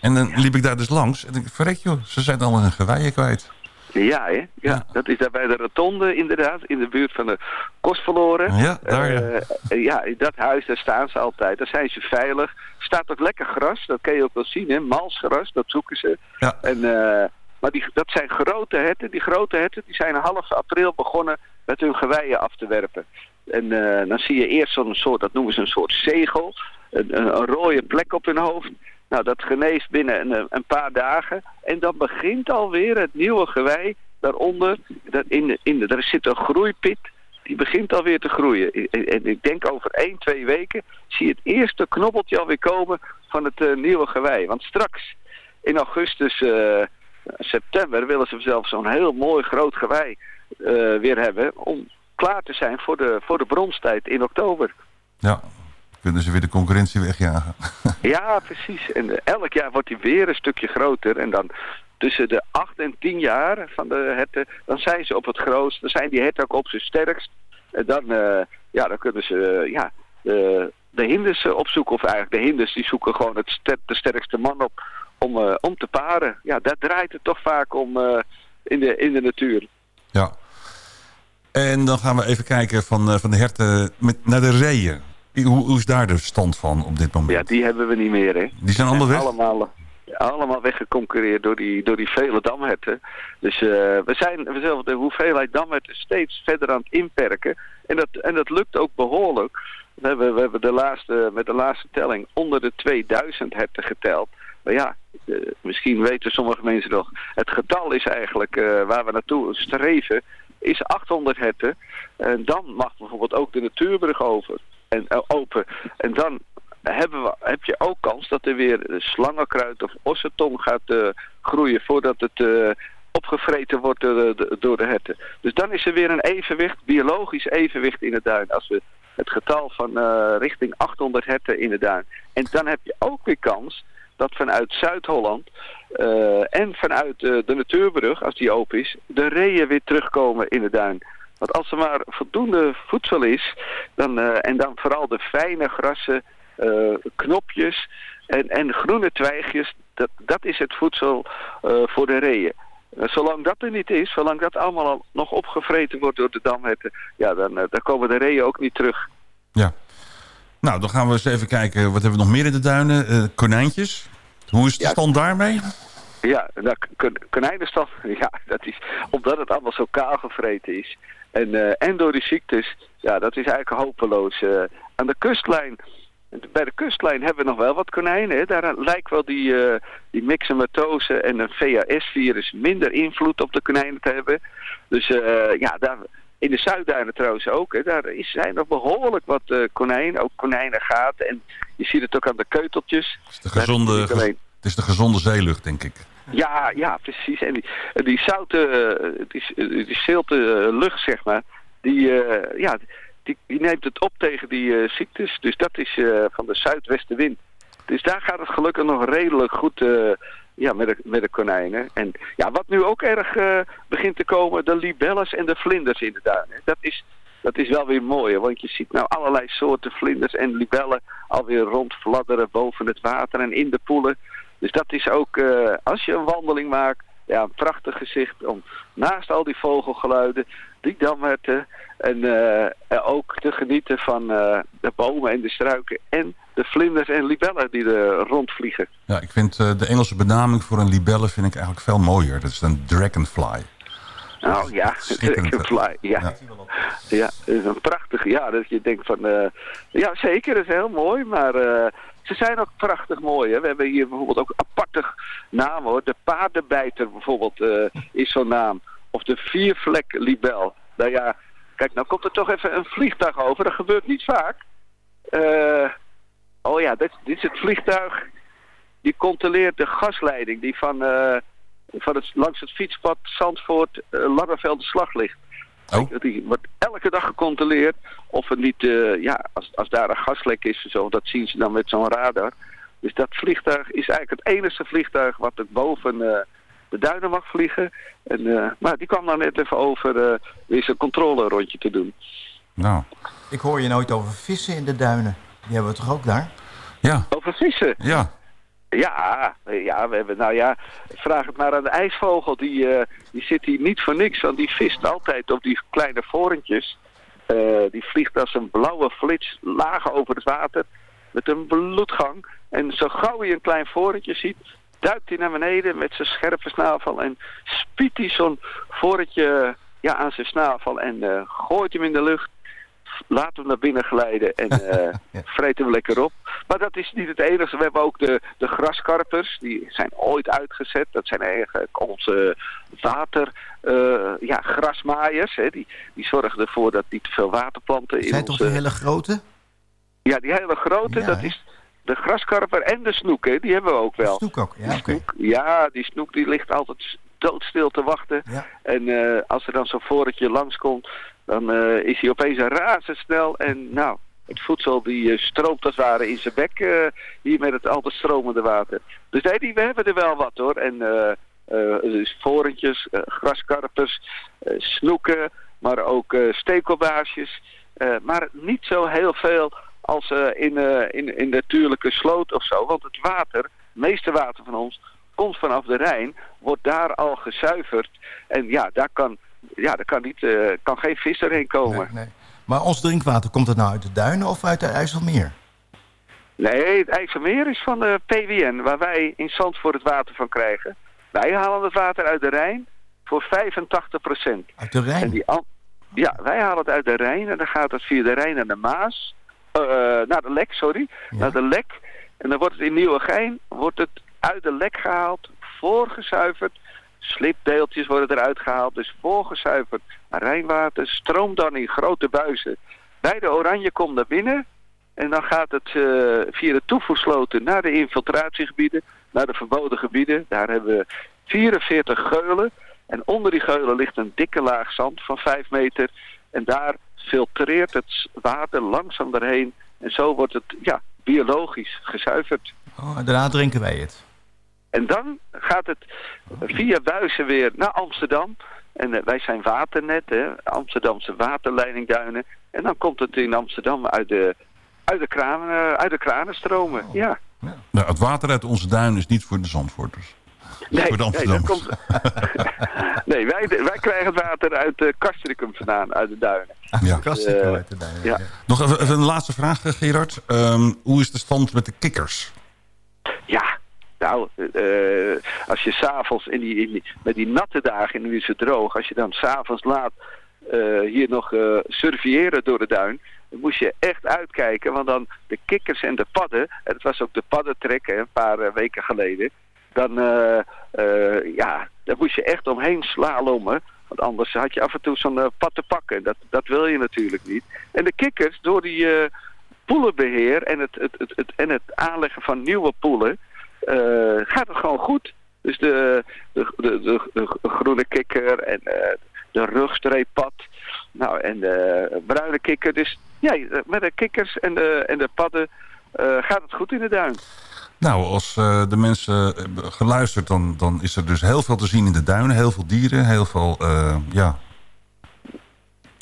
En dan liep ik daar dus langs. En ik verrek joh, ze zijn allemaal hun geweien kwijt. Ja, hè? Ja, dat is daar bij de rotonde inderdaad, in de buurt van de Kostverloren. Ja, daar, ja. Eh, ja, in dat huis, daar staan ze altijd. Daar zijn ze veilig. Staat ook lekker gras, dat kan je ook wel zien, hè. Malsgras, dat zoeken ze. Ja. En, eh, maar die, dat zijn grote herten. Die grote herten die zijn half april begonnen met hun geweien af te werpen. En eh, dan zie je eerst zo'n soort, dat noemen ze een soort zegel. Een, een, een rode plek op hun hoofd. Nou, dat geneest binnen een, een paar dagen. En dan begint alweer het nieuwe gewei daaronder. Dat in, in er zit een groeipit. Die begint alweer te groeien. En, en ik denk over 1, 2 weken zie je het eerste knobbeltje alweer komen van het eh, nieuwe gewei. Want straks in augustus, eh, september willen ze zelfs zo'n heel mooi groot gewei eh, weer hebben. Om klaar te zijn voor de, voor de bronstijd in oktober. Ja, kunnen ze weer de concurrentie wegjagen. Ja, precies. En eh, elk jaar wordt die weer een stukje groter. En dan tussen de 8 en 10 jaar van de herten, dan zijn ze op het grootst. Dan zijn die herten ook op zijn sterkst. En dan, eh, ja, dan kunnen ze ja, de, de hinders opzoeken. Of eigenlijk de hinders die zoeken gewoon het ster- de sterkste man op om, eh, om te paren. Ja, daar draait het toch vaak om eh, in, de, in de natuur. Ja. En dan gaan we even kijken van, eh, van de herten met, naar de reeën. Hoe, hoe is daar de stand van op dit moment? Ja, die hebben we niet meer, hè. Die zijn allemaal weg? Allemaal, allemaal weggeconcureerd door die, door die vele damherten. Dus we zijn we zijn de hoeveelheid damherten steeds verder aan het inperken. En dat, en dat lukt ook behoorlijk. We hebben, we hebben de laatste, met de laatste telling onder de 2000 herten geteld. Maar ja, misschien weten sommige mensen nog. Het getal is eigenlijk eh, waar we naartoe streven, is 800 herten. En dan mag bijvoorbeeld ook de natuurbrug over en, eh, open. En dan hebben we, heb je ook kans dat er weer slangenkruid of ossetong gaat eh, groeien voordat het eh, opgevreten wordt door de, herten. Dus dan is er weer een evenwicht, biologisch evenwicht in de duin. Als we het getal van eh, richting 800 herten in de duin. En dan heb je ook weer kans dat vanuit Zuid-Holland eh, en vanuit eh, de natuurbrug, als die open is, de reeën weer terugkomen in de duin. Want als er maar voldoende voedsel is, dan, eh, en dan vooral de fijne grassen, knopjes en, en groene twijgjes, dat, dat is het voedsel voor de reeën. Zolang dat er niet is, zolang dat allemaal al nog opgevreten wordt door de damherten, ja, dan, dan komen de reeën ook niet terug. Ja. Nou, dan gaan we eens even kijken. Wat hebben we nog meer in de duinen? Eh, konijntjes. Hoe is de Ja. stand daarmee? Ja, nou, kon- konijnenstaf, ja, dat is omdat het allemaal zo kaal gevreten is. En, eh, en door die ziektes, ja, dat is eigenlijk hopeloos. Eh, aan de kustlijn, bij de kustlijn hebben we nog wel wat konijnen. Hè. Daar lijkt wel die, eh die myxomatose en een VHS-virus minder invloed op de konijnen te hebben. Dus ja, daar, in de Zuidduinen trouwens ook. Hè. Daar is, zijn nog behoorlijk wat eh, konijnen, ook konijnengaten. En je ziet het ook aan de keuteltjes. Het is de gezonde, alleen- het is de gezonde zeelucht, denk ik. ja, ja, precies. En die, die zoute, eh, die, die zilte eh, lucht, zeg maar, die, eh, ja, die, die neemt het op tegen die eh, ziektes. Dus dat is eh, van de zuidwestenwind. Dus daar gaat het gelukkig nog redelijk goed eh, ja, met, de, met de konijnen. En ja, wat nu ook erg eh, begint te komen, de libelles en de vlinders in de. Dat is, dat is wel weer mooi, want je ziet nou allerlei soorten vlinders en libellen alweer rondfladderen boven het water en in de poelen. Dus dat is ook, eh, als je een wandeling maakt, ja, een prachtig gezicht om naast al die vogelgeluiden, die damherten en eh, ook te genieten van de bomen en de struiken en de vlinders en libellen die er rondvliegen. Ja, ik vind eh, de Engelse benaming voor een libelle vind ik eigenlijk veel mooier. Dat is een dragonfly. Nou ja. Dragonfly, ja. Ja, is een prachtige, ja, dat je denkt van, eh, ja zeker, dat is heel mooi, maar eh, ze zijn ook prachtig mooi. Hè. We hebben hier bijvoorbeeld ook aparte namen hoor. De paardenbijter bijvoorbeeld is zo'n naam. Of de viervlek libel. Nou ja, kijk, nou komt er toch even een vliegtuig over. Dat gebeurt niet vaak. Eh, oh ja, dit, dit is het vliegtuig. Die controleert de gasleiding die van, eh, van het, langs het fietspad Zandvoort uh, Langervelde slag ligt. Oh. Die wordt elke dag gecontroleerd of er niet, eh, ja, als, als daar een gaslek is en zo, dat zien ze dan met zo'n radar. Dus dat vliegtuig is eigenlijk het enige vliegtuig wat er boven eh, de duinen mag vliegen. En, eh, maar die kwam dan net even over eh weer zijn controle rondje te doen. Nou, Ik hoor je nooit over vissen in de duinen. Die hebben we toch ook daar? ja, Over vissen. ja. Ja, ja, we hebben, nou ja, vraag het maar aan de ijsvogel. Die, eh, die zit hier niet voor niks, want die vist altijd op die kleine vorentjes. Eh, die vliegt als een blauwe flits laag over het water met een bloedgang. En zo gauw hij een klein vorentje ziet, duikt hij naar beneden met zijn scherpe snavel en spiet hij zo'n vorentje ja, aan zijn snavel en eh, gooit hem in de lucht. Laat hem naar binnen glijden en eh vreet hem lekker op. Maar dat is niet het enige. We hebben ook de, de graskarpers. Die zijn ooit uitgezet. Dat zijn eigenlijk onze water, eh, ja, grasmaaiers. Hè. Die, die zorgen ervoor dat niet te veel waterplanten in Zijn toch onze... de hele grote? Ja, die hele grote, Ja, dat is de graskarper en de snoek, hè. die hebben we ook wel. Snoek ook, ja, Die snoek, ja, die snoek die ligt altijd doodstil te wachten. Ja. En eh, als er dan zo'n vorentje langskomt, dan eh, is hij opeens razendsnel. En nou, het voedsel die eh, stroomt als het ware in zijn bek eh, hier met het altijd stromende water. Dus nee, die, we hebben er wel wat hoor. En dus vorentjes, graskarpers, snoeken, maar ook stekelbaarsjes. Eh, maar niet zo heel veel als in, in, in natuurlijke sloot of zo. Want het water, het meeste water van ons, komt vanaf de Rijn, wordt daar al gezuiverd. En ja, daar kan, ja, daar kan, niet, eh, kan geen vis erheen komen. Nee, nee. Maar ons drinkwater, komt het nou uit de duinen of uit de IJsselmeer? Nee, het IJsselmeer is van de PWN, waar wij in Zandvoort het water van krijgen. Wij halen het water uit de Rijn voor 85 procent. Uit de Rijn? En die ja, wij halen het uit de Rijn en dan gaat het via de Rijn naar de Maas. eh, naar de Lek, sorry. Naar de Lek. En dan wordt het in Nieuwegein wordt het uit de Lek gehaald, voorgezuiverd. Slipdeeltjes worden eruit gehaald, dus voorgezuiverd. Rijnwater stroomt dan in grote buizen. Bij de Oranje komt naar binnen. En dan gaat het eh, via de toevoersloten naar de infiltratiegebieden, naar de verboden gebieden. Daar hebben we 44 geulen. En onder die geulen ligt een dikke laag zand van 5 meter. En daar filtreert het water langzaam doorheen. En zo wordt het ja, biologisch gezuiverd. Oh, daarna drinken wij het. En dan gaat het via buizen weer naar Amsterdam. En eh, wij zijn waternet, hè, Amsterdamse waterleidingduinen. En dan komt het in Amsterdam uit de, uit de, kranen, eh, uit de kranen stromen. Ja. Nou, het water uit onze duin is niet voor de Zandvoorters. Nee, voor de nee, dat komt, nee wij, wij krijgen het water uit uh, Castricum vandaan, uit de duinen. Ja. Castricum Eh, uit de duinen. ja. Nog even, even een laatste vraag, eh, Gerard. Ehm, hoe is de stand met de kikkers? Ja, nou, eh, als je s'avonds in in die, met die natte dagen, en nu is het droog, als je dan s'avonds laat eh, hier nog eh surveilleren door de duin, dan moest je echt uitkijken, want dan de kikkers en de padden, en het was ook de paddentrek hè, een paar weken geleden, dan, ja, daar moest je echt omheen slalommen. Want anders had je af en toe zo'n pad te pakken. Dat, dat wil je natuurlijk niet. En de kikkers, door die eh, poelenbeheer en het, het, het, het, en het aanleggen van nieuwe poelen, gaat het gewoon goed. Dus de, de, de, groene kikker en eh, de rugstreeppad. Nou, en de bruine kikker. Dus ja, met de kikkers en de, en de padden eh, gaat het goed in de duin. Nou, als eh, de mensen geluisterd, dan, dan is er dus heel veel te zien in de duinen. Heel veel dieren, heel veel eh, ja,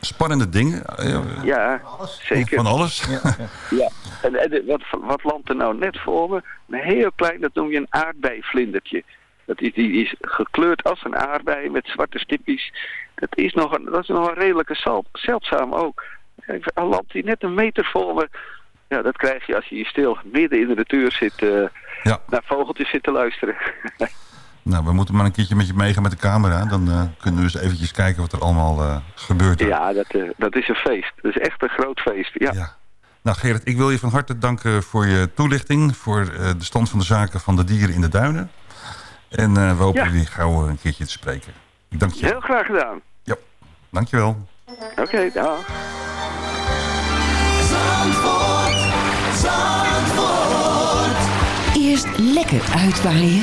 spannende dingen. Eh, Ja, zeker. Van alles. Ja, en, en wat, wat landt er nou net voor me? Een heel klein, dat noem je een aardbeivlindertje. Dat is, die is gekleurd als een aardbei met zwarte stipjes. Dat is nog een, dat is nog een redelijke zal- zeldzaam ook. Een lamp die net een meter voor me... Ja, dat krijg je als je hier stil midden in de natuur zit... eh, naar vogeltjes zit te luisteren. Nou, we moeten maar een keertje met je meegaan met de camera. Dan eh, kunnen we eens eventjes kijken wat er allemaal eh, gebeurt. ja, dat, eh, dat is een feest. Dat is echt een groot feest, ja. Nou Gerrit, ik wil je van harte danken voor je toelichting... voor eh, de stand van de zaken van de dieren in de duinen. En eh, we hopen Ja. jullie gauw een keertje te spreken. Ik dank je. Heel graag gedaan. Dankjewel. Oké, dag. Zandvoort, Zandvoort. Eerst lekker uitwaaien.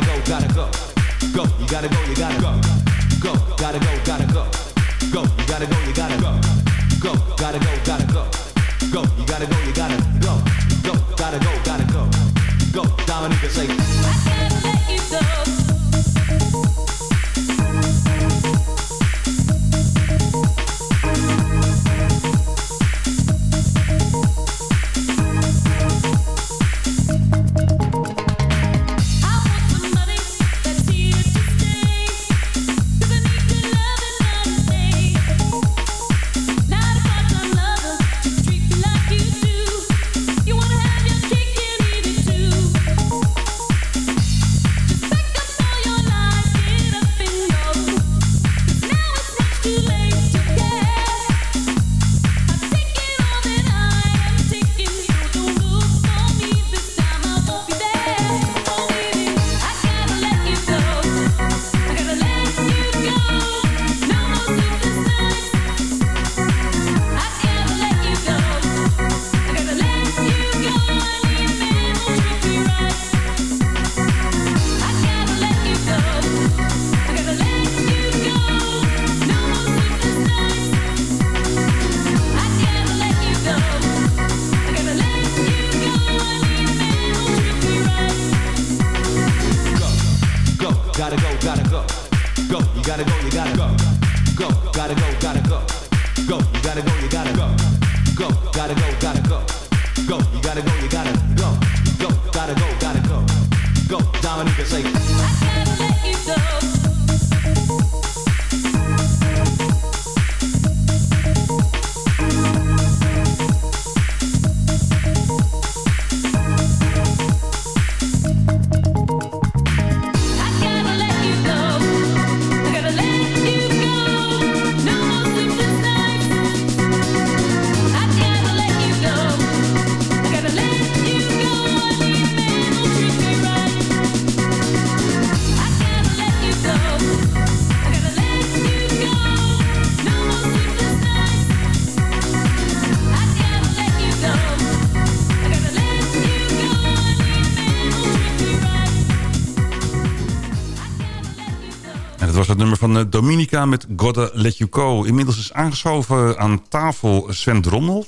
Gotta go, gotta go. Go, you gotta go, you gotta go. Go, gotta go, gotta go. Go, you gotta go, you gotta go. Go, gotta go, gotta go. Go, you gotta go, you gotta go. Go, gotta go, gotta go. Van eh, Dominica met Gotta Let You Go. Inmiddels is aangeschoven aan tafel Sven Drommel.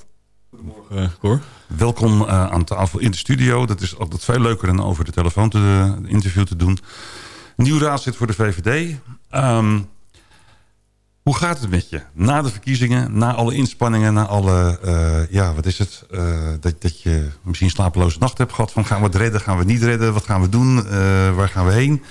Goedemorgen, Cor. Welkom eh, aan tafel in de studio. Dat is altijd veel leuker dan over de telefoon te de interview te doen. Nieuw raadslid voor de VVD. Ehm, hoe gaat het met je? Na de verkiezingen, na alle inspanningen, na alle... eh, ja, wat is het? Eh, dat, dat je misschien slapeloze nacht hebt gehad. Van gaan we het redden, gaan we het niet redden? Wat gaan we doen? Eh, waar gaan we heen?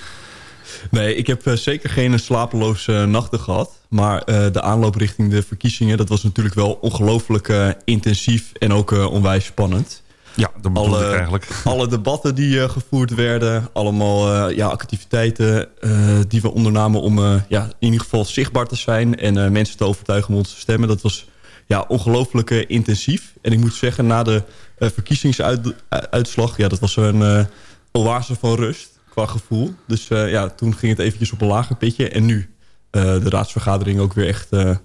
Nee, ik heb eh, zeker geen slapeloze eh, nachten gehad. Maar eh, de aanloop richting de verkiezingen... dat was natuurlijk wel ongelooflijk intensief en ook onwijs spannend. Ja, dat bedoelde alle, ik eigenlijk. Alle debatten die gevoerd werden. Allemaal ja, activiteiten die we ondernamen om ja, in ieder geval zichtbaar te zijn... en mensen te overtuigen om ons te stemmen. Dat was ja, ongelooflijk intensief. En ik moet zeggen, na de verkiezingsuitslag... ja, dat was een oase van rust qua gevoel. Dus eh, ja, toen ging het eventjes op een lager pitje. En nu eh, de raadsvergadering ook weer echt eh,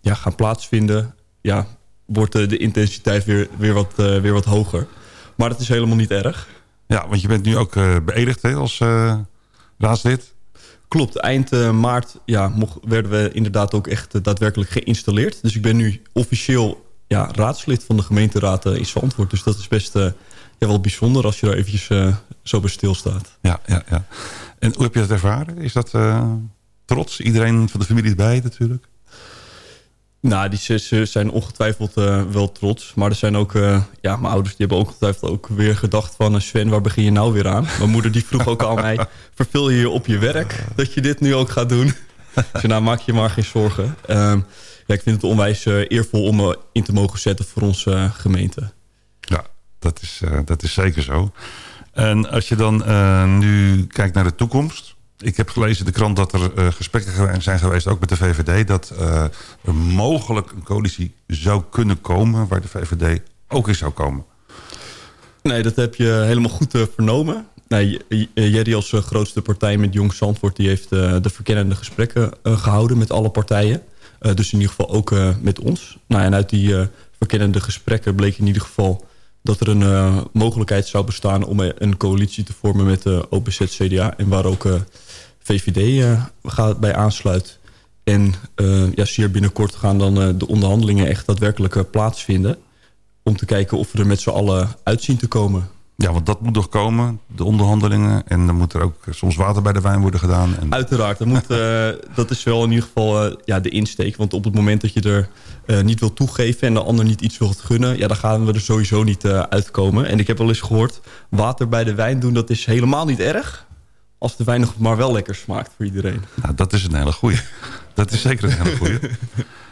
ja, gaan plaatsvinden. Ja, wordt de intensiteit weer, weer, wat, weer wat hoger. Maar dat is helemaal niet erg. Ja, want je bent nu ook beëdigd hè, als raadslid. Klopt, eind maart ja, mocht, werden we inderdaad ook echt daadwerkelijk geïnstalleerd. Dus ik ben nu officieel ja, raadslid van de gemeenteraad eh, in Zandvoort. Dus dat is best ja, wel bijzonder als je daar eventjes eh, zo bij stilstaat. Ja, ja, ja. En hoe heb je dat ervaren? Is dat eh, trots? Iedereen van de familie erbij natuurlijk? Nou, die ze, zijn ongetwijfeld eh, wel trots. Maar er zijn ook, ja, mijn ouders die hebben ongetwijfeld ook weer gedacht van... eh, Sven, waar begin je nou weer aan? Mijn moeder die vroeg ook aan mij, vervul je je op je werk dat je dit nu ook gaat doen? Ik zei, nou, maak je maar geen zorgen. Ehm, ja, ik vind het onwijs eervol om me in te mogen zetten voor onze gemeente. Dat is, eh, dat is zeker zo. En als je dan eh, nu kijkt naar de toekomst... Ik heb gelezen in de krant dat er eh, gesprekken zijn geweest, ook met de VVD... dat er mogelijk een coalitie zou kunnen komen... waar de VVD ook in zou komen. Nee, dat heb je helemaal goed vernomen. Nee, Jerry als grootste partij met Jong Zandvoort... die heeft de verkennende gesprekken eh, gehouden met alle partijen. Dus in ieder geval ook met ons. Nou, en uit die verkennende gesprekken bleek in ieder geval... dat er een eh, mogelijkheid zou bestaan om eh, een coalitie te vormen met de OPZ-CDA... en waar ook eh, VVD gaat bij aansluit. En ja, zeer binnenkort gaan dan de onderhandelingen echt daadwerkelijk plaatsvinden om te kijken of we er met z'n allen uit zien te komen. Ja, want dat moet nog komen, de onderhandelingen. En dan moet er ook soms water bij de wijn worden gedaan. En... Uiteraard, dat, moet, eh, dat is wel in ieder geval eh, ja, de insteek. Want op het moment dat je er eh, niet wil toegeven... en de ander niet iets wil gunnen... ja, dan gaan we er sowieso niet uitkomen. En ik heb wel eens gehoord... water bij de wijn doen, dat is helemaal niet erg... als de wijn nog maar wel lekker smaakt voor iedereen. Nou, dat is een hele goeie. Dat is zeker een hele goeie.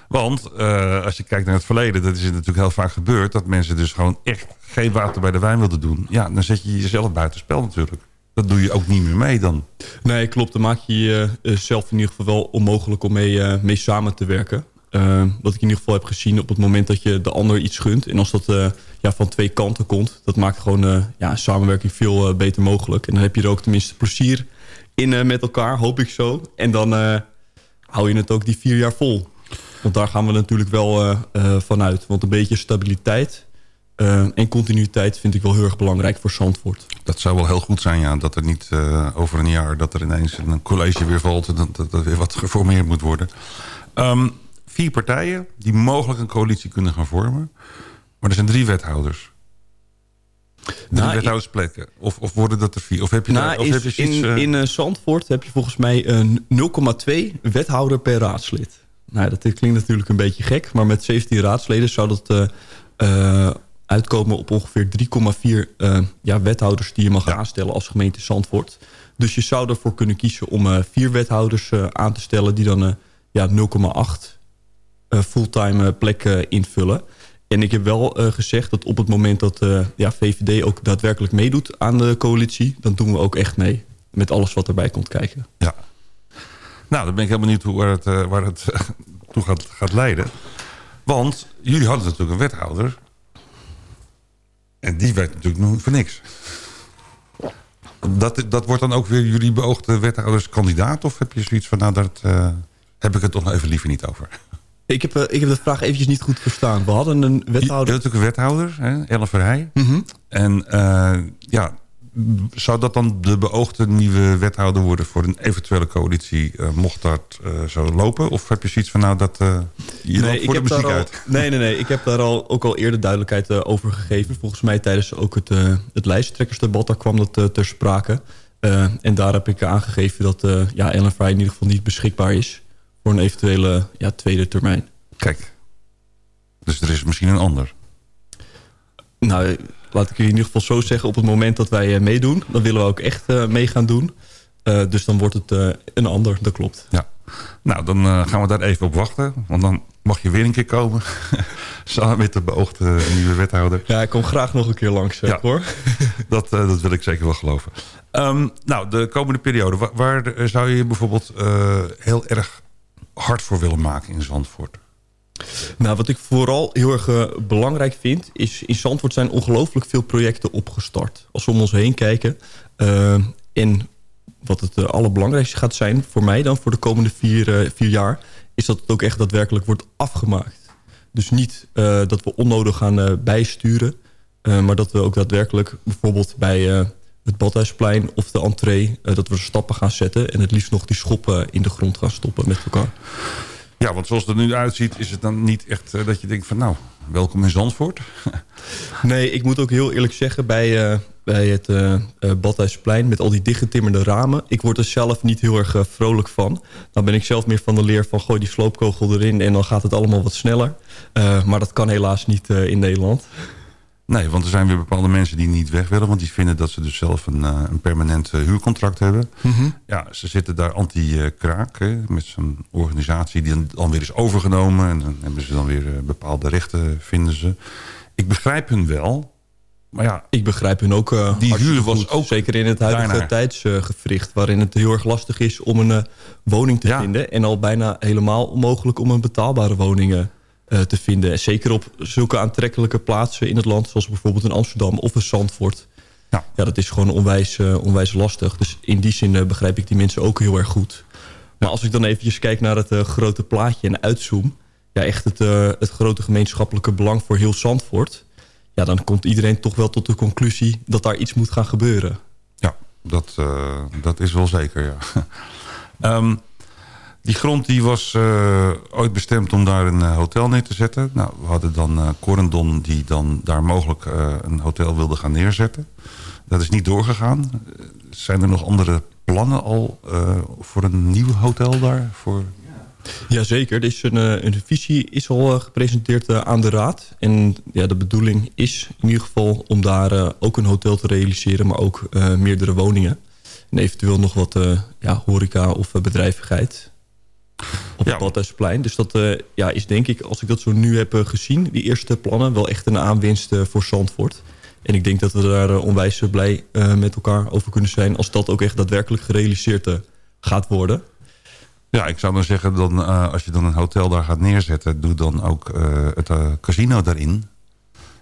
Want eh, als je kijkt naar het verleden, dat is natuurlijk heel vaak gebeurd... dat mensen dus gewoon echt geen water bij de wijn wilden doen. Ja, dan zet je jezelf buiten spel natuurlijk. Dat doe je ook niet meer mee dan. Nee, klopt. Dan maak je jezelf in ieder geval wel onmogelijk om mee, eh, mee samen te werken. Eh, wat ik in ieder geval heb gezien op het moment dat je de ander iets gunt. En als dat eh, ja, van twee kanten komt, dat maakt gewoon eh, ja, samenwerking veel eh, beter mogelijk. En dan heb je er ook tenminste plezier in eh, met elkaar, hoop ik zo. En dan eh, hou je het ook die vier jaar vol. Want daar gaan we natuurlijk wel eh, eh, vanuit. Want een beetje stabiliteit eh, en continuïteit vind ik wel heel erg belangrijk voor Zandvoort. Dat zou wel heel goed zijn, ja. Dat er niet over een jaar... dat er ineens een college weer valt... en dat, dat er weer wat geformeerd moet worden. Ehm, vier partijen die mogelijk een coalitie kunnen gaan vormen. Maar er zijn drie wethouders. Drie Nou, wethoudersplekken. Of, of worden dat er vier? Of heb je, daar, Nou, of is- heb je zoiets, in, in Zandvoort heb je volgens mij een 0,2 wethouder per raadslid. Nou, dat klinkt natuurlijk een beetje gek, maar met 17 raadsleden zou dat eh, eh, uitkomen op ongeveer 3,4 eh, ja, wethouders die je mag aanstellen als gemeente Zandvoort. Dus je zou ervoor kunnen kiezen om vier wethouders aan te stellen die dan ja, 0,8 eh, fulltime plekken invullen. En ik heb wel gezegd dat op het moment dat eh, ja, VVD ook daadwerkelijk meedoet aan de coalitie... dan doen we ook echt mee met alles wat erbij komt kijken. Ja. Nou, dan ben ik heel benieuwd hoe waar het, eh, waar het eh, toe gaat, gaat leiden. Want jullie hadden natuurlijk een wethouder. En die werd natuurlijk nog voor niks. Dat, dat wordt dan ook weer jullie beoogde wethouderskandidaat? Of heb je zoiets van, nou, daar heb ik het toch nog even liever niet over? Ik heb, eh, ik heb de vraag eventjes niet goed verstaan. We hadden een Je hebt wethouder... natuurlijk een wethouder, hè, Ellen Verheij. Mhm. En eh, ja, zou dat dan de beoogde nieuwe wethouder worden... voor een eventuele coalitie, eh, mocht dat eh, zo lopen? Of heb je zoiets van, nou, dat uh, je loopt voor de muziek al, uit? Nee, nee, nee. Ik heb daar al, ook al eerder duidelijkheid eh, over gegeven. Volgens mij tijdens ook het, eh, het lijsttrekkersdebat... daar kwam dat eh, ter sprake. Eh, en daar heb ik aangegeven dat eh, ja, Ellen Fry in ieder geval niet beschikbaar is... voor een eventuele ja, tweede termijn. Kijk, dus er is misschien een ander. Nou, laat ik in ieder geval zo zeggen... op het moment dat wij eh, meedoen... dan willen we ook echt eh, mee gaan doen. Eh, dus dan wordt het een ander, dat klopt. Ja. Nou, dan gaan we daar even op wachten. Want dan mag je weer een keer komen. Samen met de beoogde nieuwe wethouder. Ja, ik kom graag nog een keer langs, Ja. hoor. dat, dat wil ik zeker wel geloven. Ehm, nou, de komende periode. Waar, zou je bijvoorbeeld heel erg hard voor willen maken in Zandvoort? Nou, wat ik vooral heel erg eh, belangrijk vind... is in Zandvoort zijn ongelooflijk veel projecten opgestart. Als we om ons heen kijken. eh, en wat het eh, allerbelangrijkste gaat zijn voor mij dan... voor de komende vier, vier jaar... is dat het ook echt daadwerkelijk wordt afgemaakt. Dus niet dat we onnodig gaan bijsturen... maar dat we ook daadwerkelijk bijvoorbeeld bij... het Badhuisplein of de entree, dat we stappen gaan zetten... en het liefst nog die schoppen in de grond gaan stoppen met elkaar. Ja, want zoals het er nu uitziet... is het dan niet echt eh, dat je denkt van... nou, welkom in Zandvoort. Nee, ik moet ook heel eerlijk zeggen... bij, eh, bij het eh, Badhuisplein met al die dichtgetimmerde ramen... ik word er zelf niet heel erg vrolijk van. Dan ben ik zelf meer van de leer van... gooi die sloopkogel erin en dan gaat het allemaal wat sneller. Maar dat kan helaas niet in Nederland. Nee, want er zijn weer bepaalde mensen die niet weg willen... want die vinden dat ze dus zelf een, eh, een permanent eh, huurcontract hebben. Mhm. Ja, ze zitten daar anti-kraak... met zo'n organisatie die dan, weer is overgenomen... en dan hebben ze dan weer eh, bepaalde rechten, vinden ze. Ik begrijp hun wel, maar ja... Ik begrijp hun ook Die huur was goed. ook Zeker in het huidige daarnaar. tijdsgevricht... waarin het heel erg lastig is om een woning te vinden... en al bijna helemaal onmogelijk om een betaalbare woning te vinden. En zeker op zulke aantrekkelijke plaatsen in het land... zoals bijvoorbeeld in Amsterdam of in Zandvoort. Ja, dat is gewoon onwijs, eh, onwijs lastig. Dus in die zin eh, begrijp ik die mensen ook heel erg goed. Maar als ik dan eventjes kijk naar het eh, grote plaatje en uitzoom... ja, echt het, eh, het grote gemeenschappelijke belang voor heel Zandvoort... ja, dan komt iedereen toch wel tot de conclusie... dat daar iets moet gaan gebeuren. Ja, dat, eh, dat is wel zeker, ja. Ehm, die grond die was eh, ooit bestemd om daar een eh, hotel neer te zetten. Nou, we hadden dan eh Corendon die dan daar mogelijk een hotel wilde gaan neerzetten. Dat is niet doorgegaan. Zijn er nog andere plannen al voor een nieuw hotel daar? Voor... Jazeker, er is een, een visie is al gepresenteerd aan de raad. En ja, de bedoeling is in ieder geval om daar ook een hotel te realiseren... maar ook meerdere woningen. En eventueel nog wat ja, horeca of bedrijvigheid op het Badhuisplein. Dus dat eh, ja, is denk ik, als ik dat zo nu heb eh, gezien... die eerste plannen, wel echt een aanwinst eh, voor Zandvoort. En ik denk dat we daar onwijs blij met elkaar over kunnen zijn... als dat ook echt daadwerkelijk gerealiseerd gaat worden... Ja, ik zou dan zeggen, dan, als je dan een hotel daar gaat neerzetten... doe dan ook het casino daarin.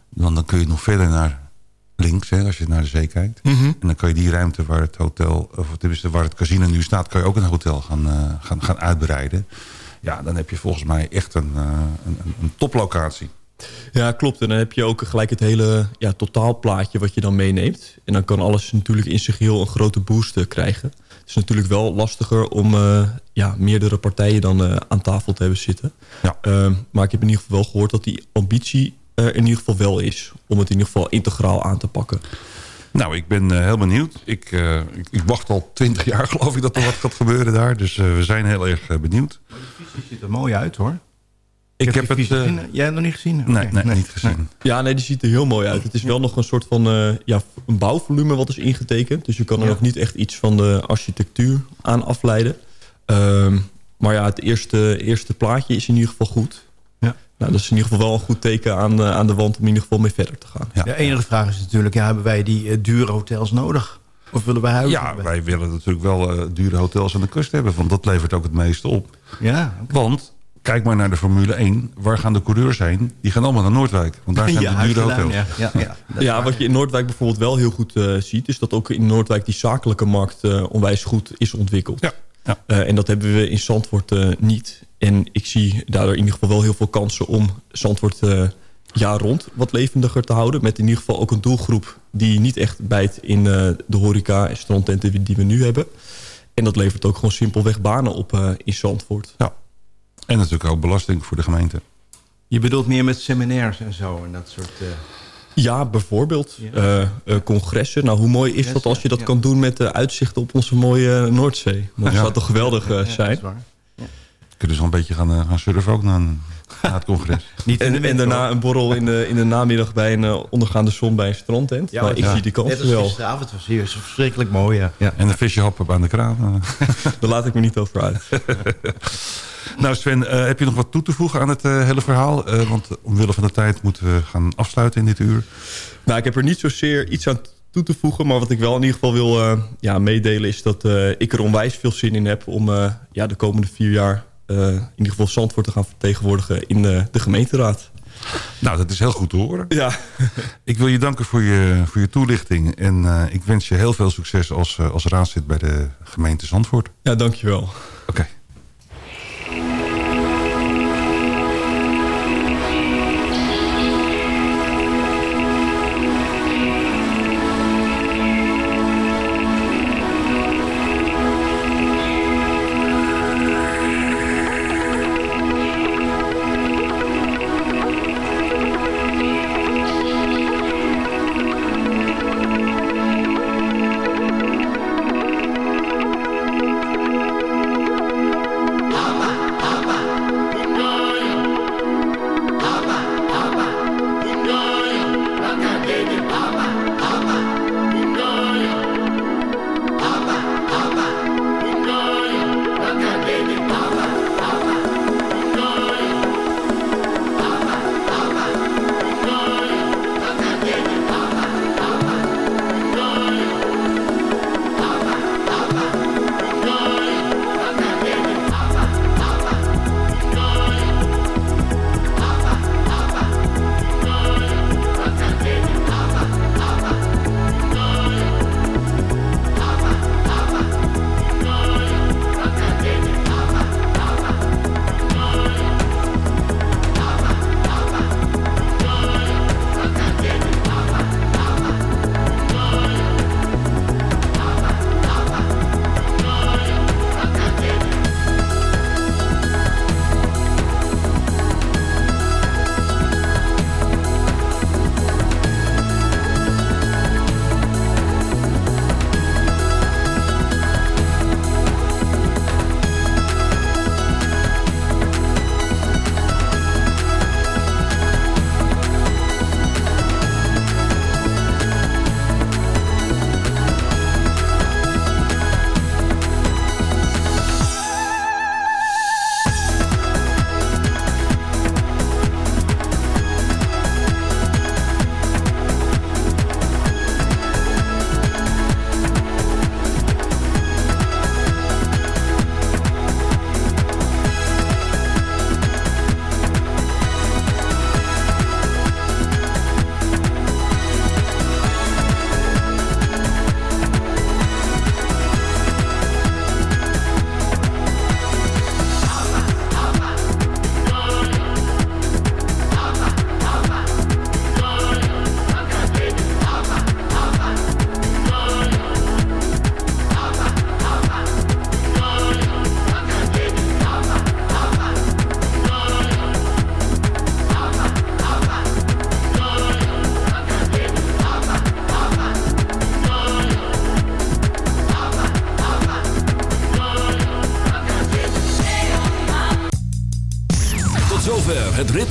Dan, dan kun je nog verder naar links, hè, als je naar de zee kijkt. Mhm. En dan kan je die ruimte waar het hotel, of tenminste waar het casino nu staat... kan je ook een hotel gaan, eh, gaan, gaan uitbreiden. Ja, dan heb je volgens mij echt een, eh, een, een, een toplocatie. Ja, klopt. En dan heb je ook gelijk het hele ja, totaalplaatje wat je dan meeneemt. En dan kan alles natuurlijk in zich heel een grote boost eh, krijgen. Het is natuurlijk wel lastiger om ja, meerdere partijen dan aan tafel te hebben zitten. Ehm, maar ik heb in ieder geval wel gehoord dat die ambitie er in ieder geval wel is. Om het in ieder geval integraal aan te pakken. Nou, ik ben eh, heel benieuwd. Ik, eh, ik, ik wacht al twintig jaar geloof ik dat er wat gaat gebeuren daar. Dus eh, we zijn heel erg eh, benieuwd. Die ziet er mooi uit hoor. Ik heb die het, visie eh, gezien. Jij hebt het nog niet gezien? Nee, nee, niet gezien. Ja, nee, die ziet er heel mooi uit. Het is wel nog een soort van eh, ja, een bouwvolume wat is ingetekend. Dus je kan er Ja. nog niet echt iets van de architectuur aan afleiden. Ehm, maar ja, het eerste, eerste plaatje is in ieder geval goed. Ja. Nou, dat is in ieder geval wel een goed teken aan, aan de wand om in ieder geval mee verder te gaan. De enige vraag is natuurlijk, ja, hebben wij die eh, dure hotels nodig? Of willen wij huizen Ja, hebben? wij willen natuurlijk wel eh, dure hotels aan de kust hebben. Want dat levert ook het meeste op. Ja, Want, kijk maar naar de Formule 1. Waar gaan de coureurs heen? Die gaan allemaal naar Noordwijk. Want daar zijn Ja, de dure hotels. gedaan, Ja, wat je in Noordwijk bijvoorbeeld wel heel goed eh, ziet... is dat ook in Noordwijk die zakelijke markt eh, onwijs goed is ontwikkeld. Ja. Eh, en dat hebben we in Zandvoort eh, niet. En ik zie daardoor in ieder geval wel heel veel kansen om Zandvoort... eh, jaar rond wat levendiger te houden. Met in ieder geval ook een doelgroep die niet echt bijt in eh, de horeca en strandtenten die- we nu hebben. En dat levert ook gewoon simpelweg banen op eh, in Zandvoort. Ja. En natuurlijk ook belasting voor de gemeente. Je bedoelt meer met seminairs en zo en dat soort... eh, Ja, bijvoorbeeld congressen. Nou, hoe mooi is dat als je dat ja. kan doen met de uitzicht op onze mooie Noordzee? Dat Ja. zou toch geweldig ja, zijn? dat is waar. Kunnen ze wel een beetje gaan, eh, gaan surfen ook na, een- het congres. Niet En, daarna een borrel in de, in de namiddag bij een eh, ondergaande zon bij een strandtent. Ja, maar ik ja. zie die kans wel. gisteravond was hier zo verschrikkelijk mooi, ja. ja. En een visje happen aan de kraan. eh. Daar laat ik me niet over uit. nou Sven, heb je nog wat toe te voegen aan het hele verhaal? Eh, want omwille van de tijd moeten we gaan afsluiten in dit uur. Nou, ik heb er niet zozeer iets aan toe te voegen. Maar wat ik wel in ieder geval wil eh, ja, meedelen is dat eh, ik er onwijs veel zin in heb... om eh, ja, de komende vier jaar in ieder geval Zandvoort te gaan vertegenwoordigen in eh, de gemeenteraad. Nou, dat is heel goed te horen. Ja. Ik wil je danken voor je, voor je toelichting. En eh, ik wens je heel veel succes als, eh, als raadslid bij de gemeente Zandvoort. Ja, dankjewel. Oké.